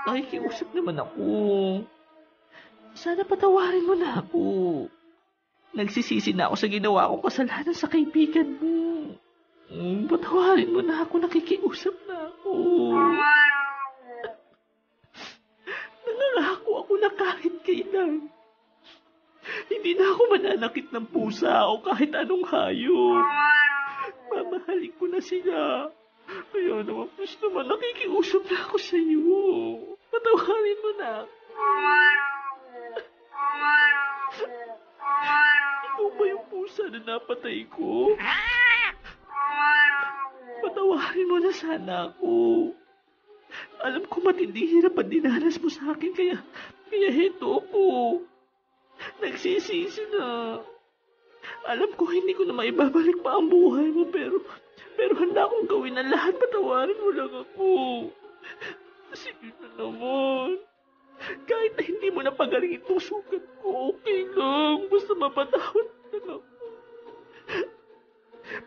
Nakikiusap naman ako. Sana patawarin mo na ako. Nagsisisi na ako sa ginawa kong kasalanan sa kaibigan mo. Patawarin mo na ako, nakikiusap na ako. Nangangako ako na kahit kailan. Hindi na ako mananakit ng pusa o kahit anong hayop. Mamahalin ko na sila Kaya naman, please naman, nakikiusap na ako sa iyo. Patawarin mo na ako. Na napatay ko? Patawarin mo na sana ako. Alam ko matinding hirap ang dinanas mo sa akin, kaya, kaya heto ako. Nagsisisi na. Alam ko hindi ko na maibabalik pa ang buhay mo, pero, pero handa akong gawin ang lahat. Patawarin mo lang ako. Sige na naman. Kahit na hindi mo na pagaling itong sugat ko, okay lang. Basta mapatawad lang ako.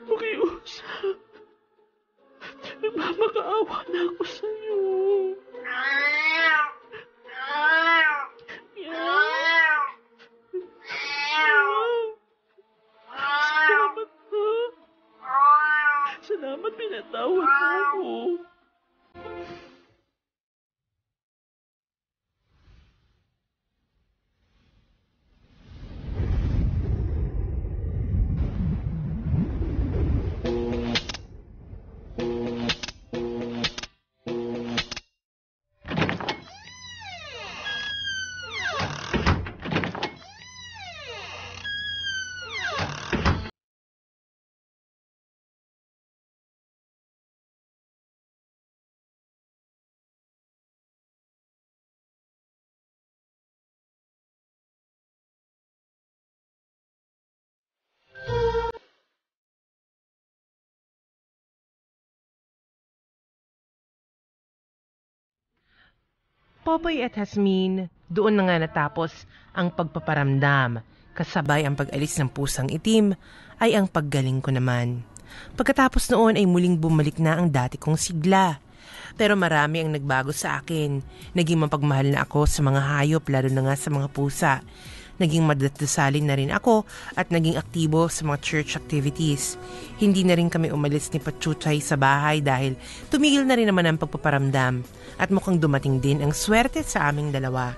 Pakiusap. Nagmamakaawa na ako sa'yo. Meow. Salamat ha. Salamat pinatawad mo ako. Popoy at Hasmin, doon na nga natapos ang pagpaparamdam. Kasabay ang pag-alis ng pusang itim ay ang paggaling ko naman. Pagkatapos noon ay muling bumalik na ang dati kong sigla. Pero marami ang nagbago sa akin. Naging mapagmahal na ako sa mga hayop lalo na nga sa mga pusa. Naging madadasalin na rin ako at naging aktibo sa mga church activities. Hindi na rin kami umalis ni Pachuchay sa bahay dahil tumigil na rin naman ang pagpaparamdam at mukhang dumating din ang swerte sa aming dalawa.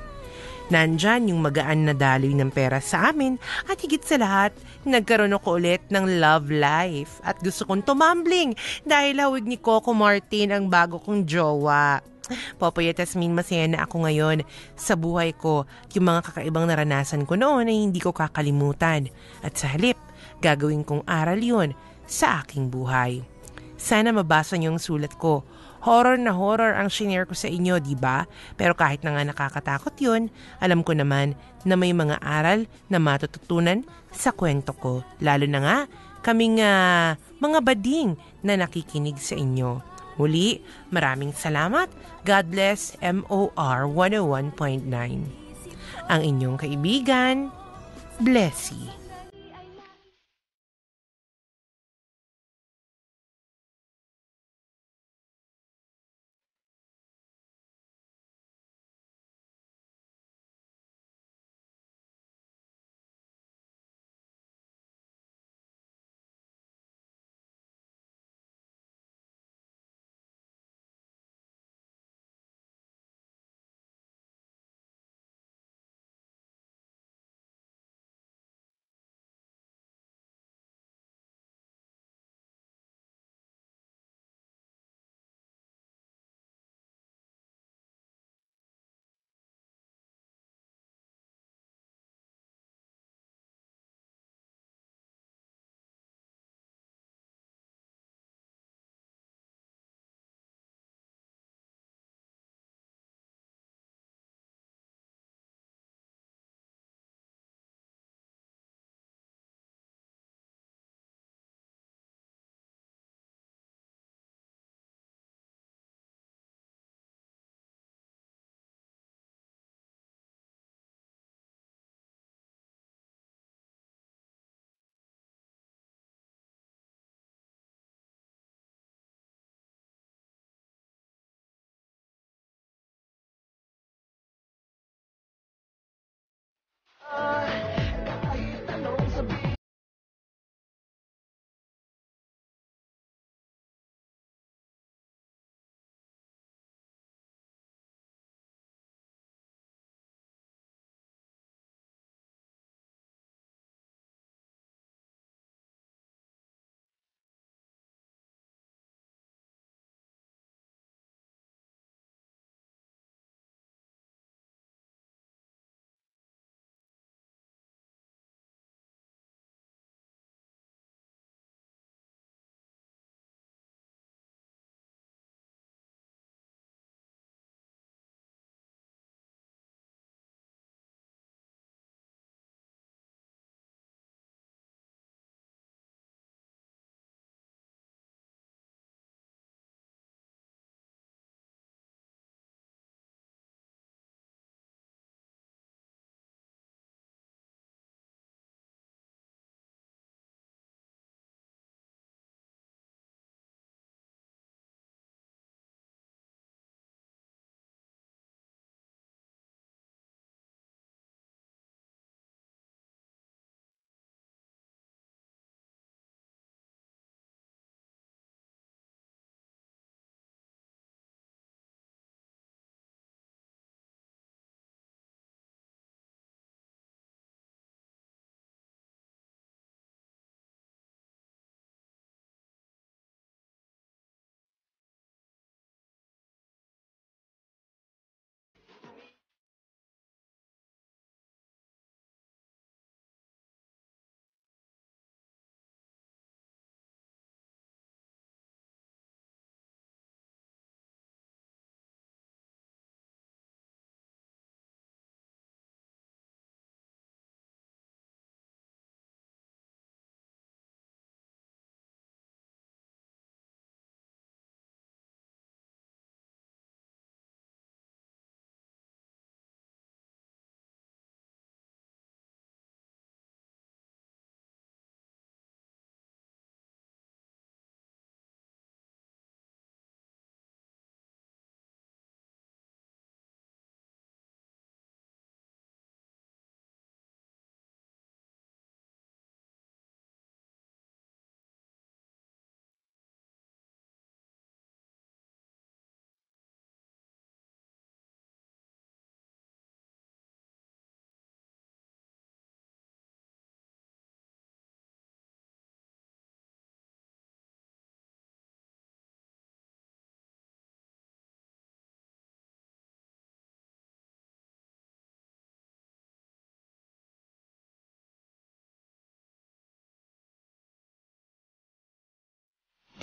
Nandyan yung magaan na daloy ng pera sa amin at higit sa lahat, nagkaroon ako ulit ng love life at gusto kong tumambling dahil hawig ni Coco Martin ang bago kong jowa. Popoy at Tasmin, masaya na ako ngayon sa buhay ko. Yung mga kakaibang naranasan ko noon ay hindi ko kakalimutan. At sa halip, gagawin kong aral yun sa aking buhay. Sana mabasa niyo ang sulat ko. Horror na horror ang shinare ko sa inyo, di ba? Pero kahit na nga nakakatakot yun, alam ko naman na may mga aral na matututunan sa kwento ko. Lalo na nga, kaming uh, mga bading na nakikinig sa inyo. Muli, maraming salamat. God bless MOR 101.9. Ang inyong kaibigan, Blessy.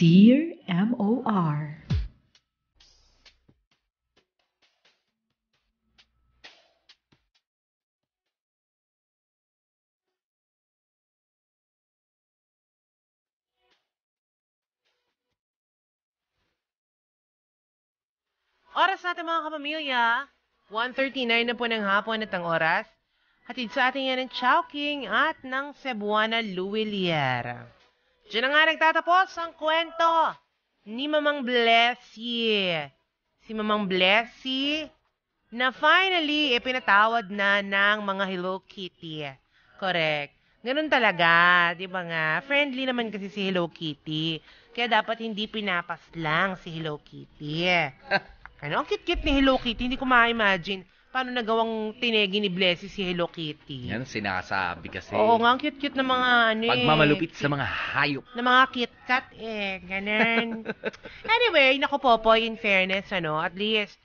Dear M.O.R. Oras natin mga kapamilya. 1.39 na po ng hapon at ang oras. Hatid sa atin yan ng Chowking at ng Cebuana Luwilier. Diyan na nga nagtatapos ang kwento ni Mamang Blessy. Si Mamang Blessy na finally eh, pinatawad na ng mga Hello Kitty. Correct. Ganun talaga, di ba nga? Friendly naman kasi si Hello Kitty. Kaya dapat hindi pinapaslang si Hello Kitty. *laughs* Ano? Ang cute-cute ni Hello Kitty. Hindi ko ma-imagine paano nagawang tinegi ni Blessy si Hello Kitty. Yan sinasabi kasi. Oo nga, ang cute-cute ng mga ano eh. Pagmamalupit sa mga hayop. Na mga KitKat eh. Ganun. *laughs* anyway, naku Popoy, in fairness, ano, at least,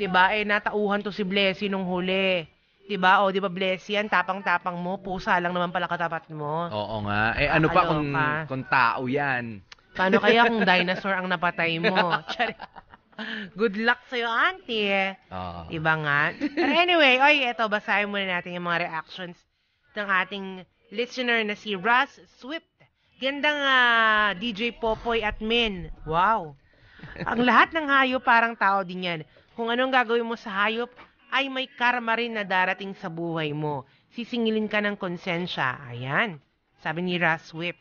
di ba, eh, natauhan to si Blessy nung huli. Di ba? O, di ba, Blessy, yan, tapang-tapang mo, pusa lang naman pala katapat mo. Oo nga. Eh ano pa kung, kung tao yan? Paano kaya kung *laughs* dinosaur ang napatay mo? Chari. Good luck sa'yo, auntie. Oo. Iba nga. But anyway, oy, eto, basahin muna natin yung mga reactions ng ating listener na si Russ Swift. Gandang ah, DJ Popoy at Min. Wow. Ang lahat ng hayop parang tao din yan. Kung anong gagawin mo sa hayop, ay may karma rin na darating sa buhay mo. Sisingilin ka ng konsensya. Ayan. Sabi ni Russ Swift.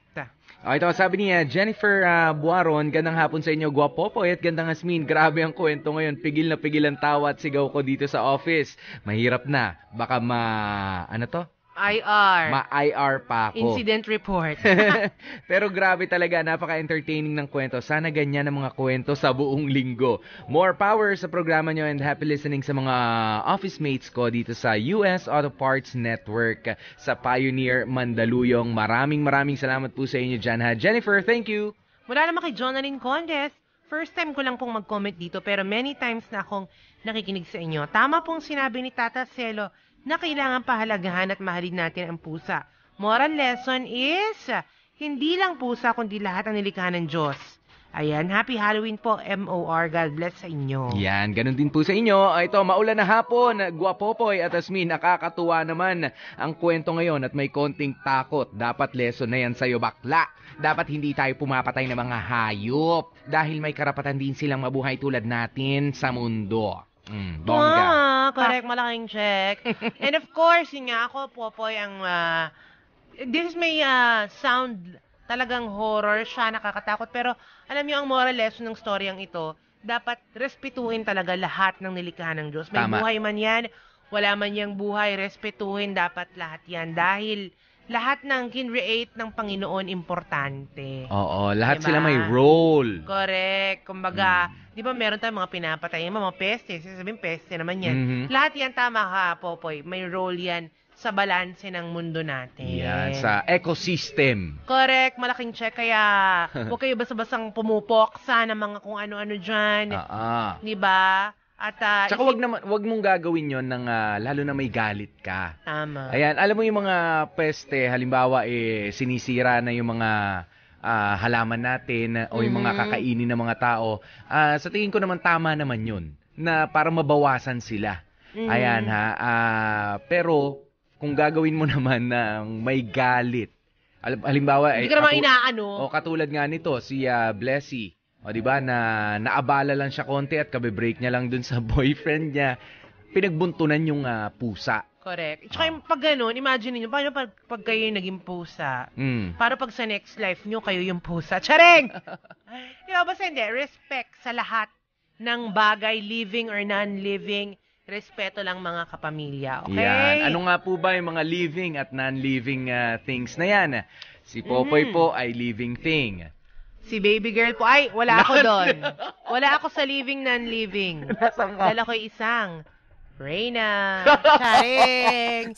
Oh, ito, sabi niya, Jennifer ah, Buaron, gandang hapon sa inyo, guwapopoy at gandang asmin. Grabe ang kwento ngayon, pigil na pigil ang tawa at sigaw ko dito sa office. Mahirap na, baka ma... ano to? IR. Ma-IR pa ako. Incident report. *laughs* Pero grabe talaga, napaka-entertaining ng kwento. Sana ganyan ang mga kwento sa buong linggo. More power sa programa nyo and happy listening sa mga office mates ko dito sa US Auto Parts Network sa Pioneer Mandaluyong. Maraming maraming salamat po sa inyo dyan ha. Jennifer, thank you! Mula naman kay Jonalyn Condes, first time ko lang pong mag-comment dito pero many times na akong nakikinig sa inyo. Tama pong sinabi ni Tata Celo na kailangan pahalagahan at mahalin natin ang pusa. Moral lesson is, hindi lang pusa kundi lahat ang nilikha ng Diyos. Ayan, happy Halloween po, MOR. God bless sa inyo. Yan, ganun din po sa inyo. Ah, Ito, maulan na hapon. Guwapopoy at Asmin, nakakatuwa naman ang kwento ngayon at may konting takot. Dapat lesson na yan sa'yo, bakla. Dapat hindi tayo pumapatay ng mga hayop dahil may karapatan din silang mabuhay tulad natin sa mundo. Mm, bongga. Ah, correct, malaking check. *laughs* And of course, yun nga ako, Popoy, ang... ah, this may ah, sound talagang horror siya, nakakatakot. Pero alam niyo ang moral lesson ng storyang ito, dapat respetuhin talaga lahat ng nilikha ng Diyos. May Tama. buhay man yan, wala man yang buhay, respetuhin dapat lahat yan. Dahil lahat ng kinreate ng Panginoon importante. Oo, lahat Diba? sila may role. Correct. Kumbaga, Mm. di ba meron tayong mga pinapatay, mga peste, sasabihin peste naman yan. Mhm. Lahat yan tama ka, Popoy. May role yan sa balanse ng mundo natin. Yan, sa ecosystem. Correct, malaking check. Kaya *laughs* huwag kayo basta-bastang pumupoksa ng mga kung ano-ano dyan. Ah, ah. Di ba? At, ah, Tsaka wag, naman, wag mong gagawin yon ng ah, lalo na may galit ka. Tama. Ayan, alam mo yung mga peste, halimbawa eh sinisira na yung mga ah, halaman natin o yung mga Mhm. kakainin ng mga tao. Ah, sa tingin ko naman tama naman yun na para mabawasan sila. Mhm. Ayan ha. Ah, pero kung gagawin mo *laughs* naman ng may galit. Al- Halimbawa Hindi eh, ka naman inaano. o katulad nga nito si ah, Blessy. O di ba na naabala lang siya konti at kabe-break niya lang dun sa *laughs* boyfriend niya. Pinagbuntunan yung ah, pusa. Correct. Tsaka yung pag ganun, imagine niyo paano pag, pag kayo yung naging pusa? Mm. Para pag sa next life nyo, kayo yung pusa. Charing! *laughs* Di ba, basta hindi, respect sa lahat ng bagay, living or non-living. Respeto lang mga kapamilya, okay? Yan. Ano nga po ba yung mga living at non-living ah, things na yan? Si Popoy Mhm. po ay living thing. Si baby girl po, ay, wala ako doon. *laughs* Wala ako sa living, non-living. Nasaan ka? Dala ko isang Reyna. *laughs* Charing.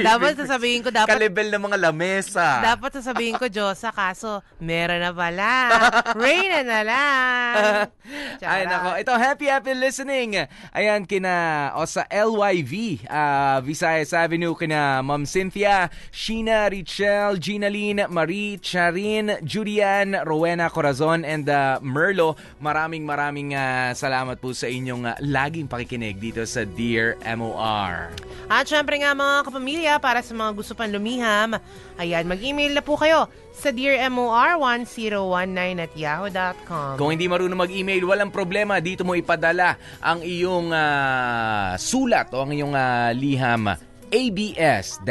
Dapat sasabihin ko, dapat Kalibel ng mga lamesa. Dapat sasabihin ko, Diyosa, kaso meron na pala. *laughs* Reyna na lang. *laughs* Ay, nako. Ito, happy, happy listening. Ayan, kina, o sa LYV, ah, Visayas Avenue, kina Ma'am Cynthia, Sheena, Richelle, Gina Lynn, Marie, Charin, Julian, Rowena Corazon, and ah, Merlo. Maraming maraming ah, salamat po sa inyong ah, laging pakikinig dito sa Dear MOR. At syempre nga mga kapamilya, para sa mga gusto pang lumiham, ayan, mag-email na po kayo sa dearmor1019 at yahoo.com. Kung hindi marunong mag-email, walang problema. Dito mo ipadala ang iyong ah, sulat o ang iyong ah, liham. ABS-CBN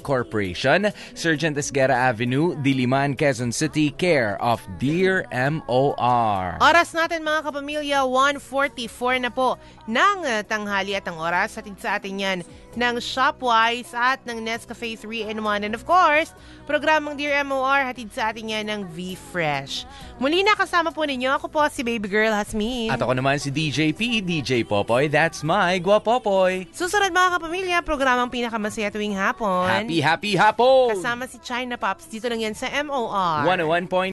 Corporation, Sergeant Esguera Avenue, Diliman, Quezon City, care of Dear MOR. Oras natin mga kapamilya, 1.44 na po ng uh, tanghali at ang oras. Hatid sa atin yan ng Shopwise at ng Nescafe 3-in-1. And of course, programang Dear MOR, hatid sa atin yan ng V-Fresh. Muli na kasama po ninyo, ako po si Baby Girl Hasmin. At ako naman si DJ P, DJ Popoy. That's my Guapopoy. Susunod mga kapamilya, programang pinakamasaya tuwing hapon. Happy, happy hapon! Kasama si China Pops. Dito lang yan sa MOR. 101.9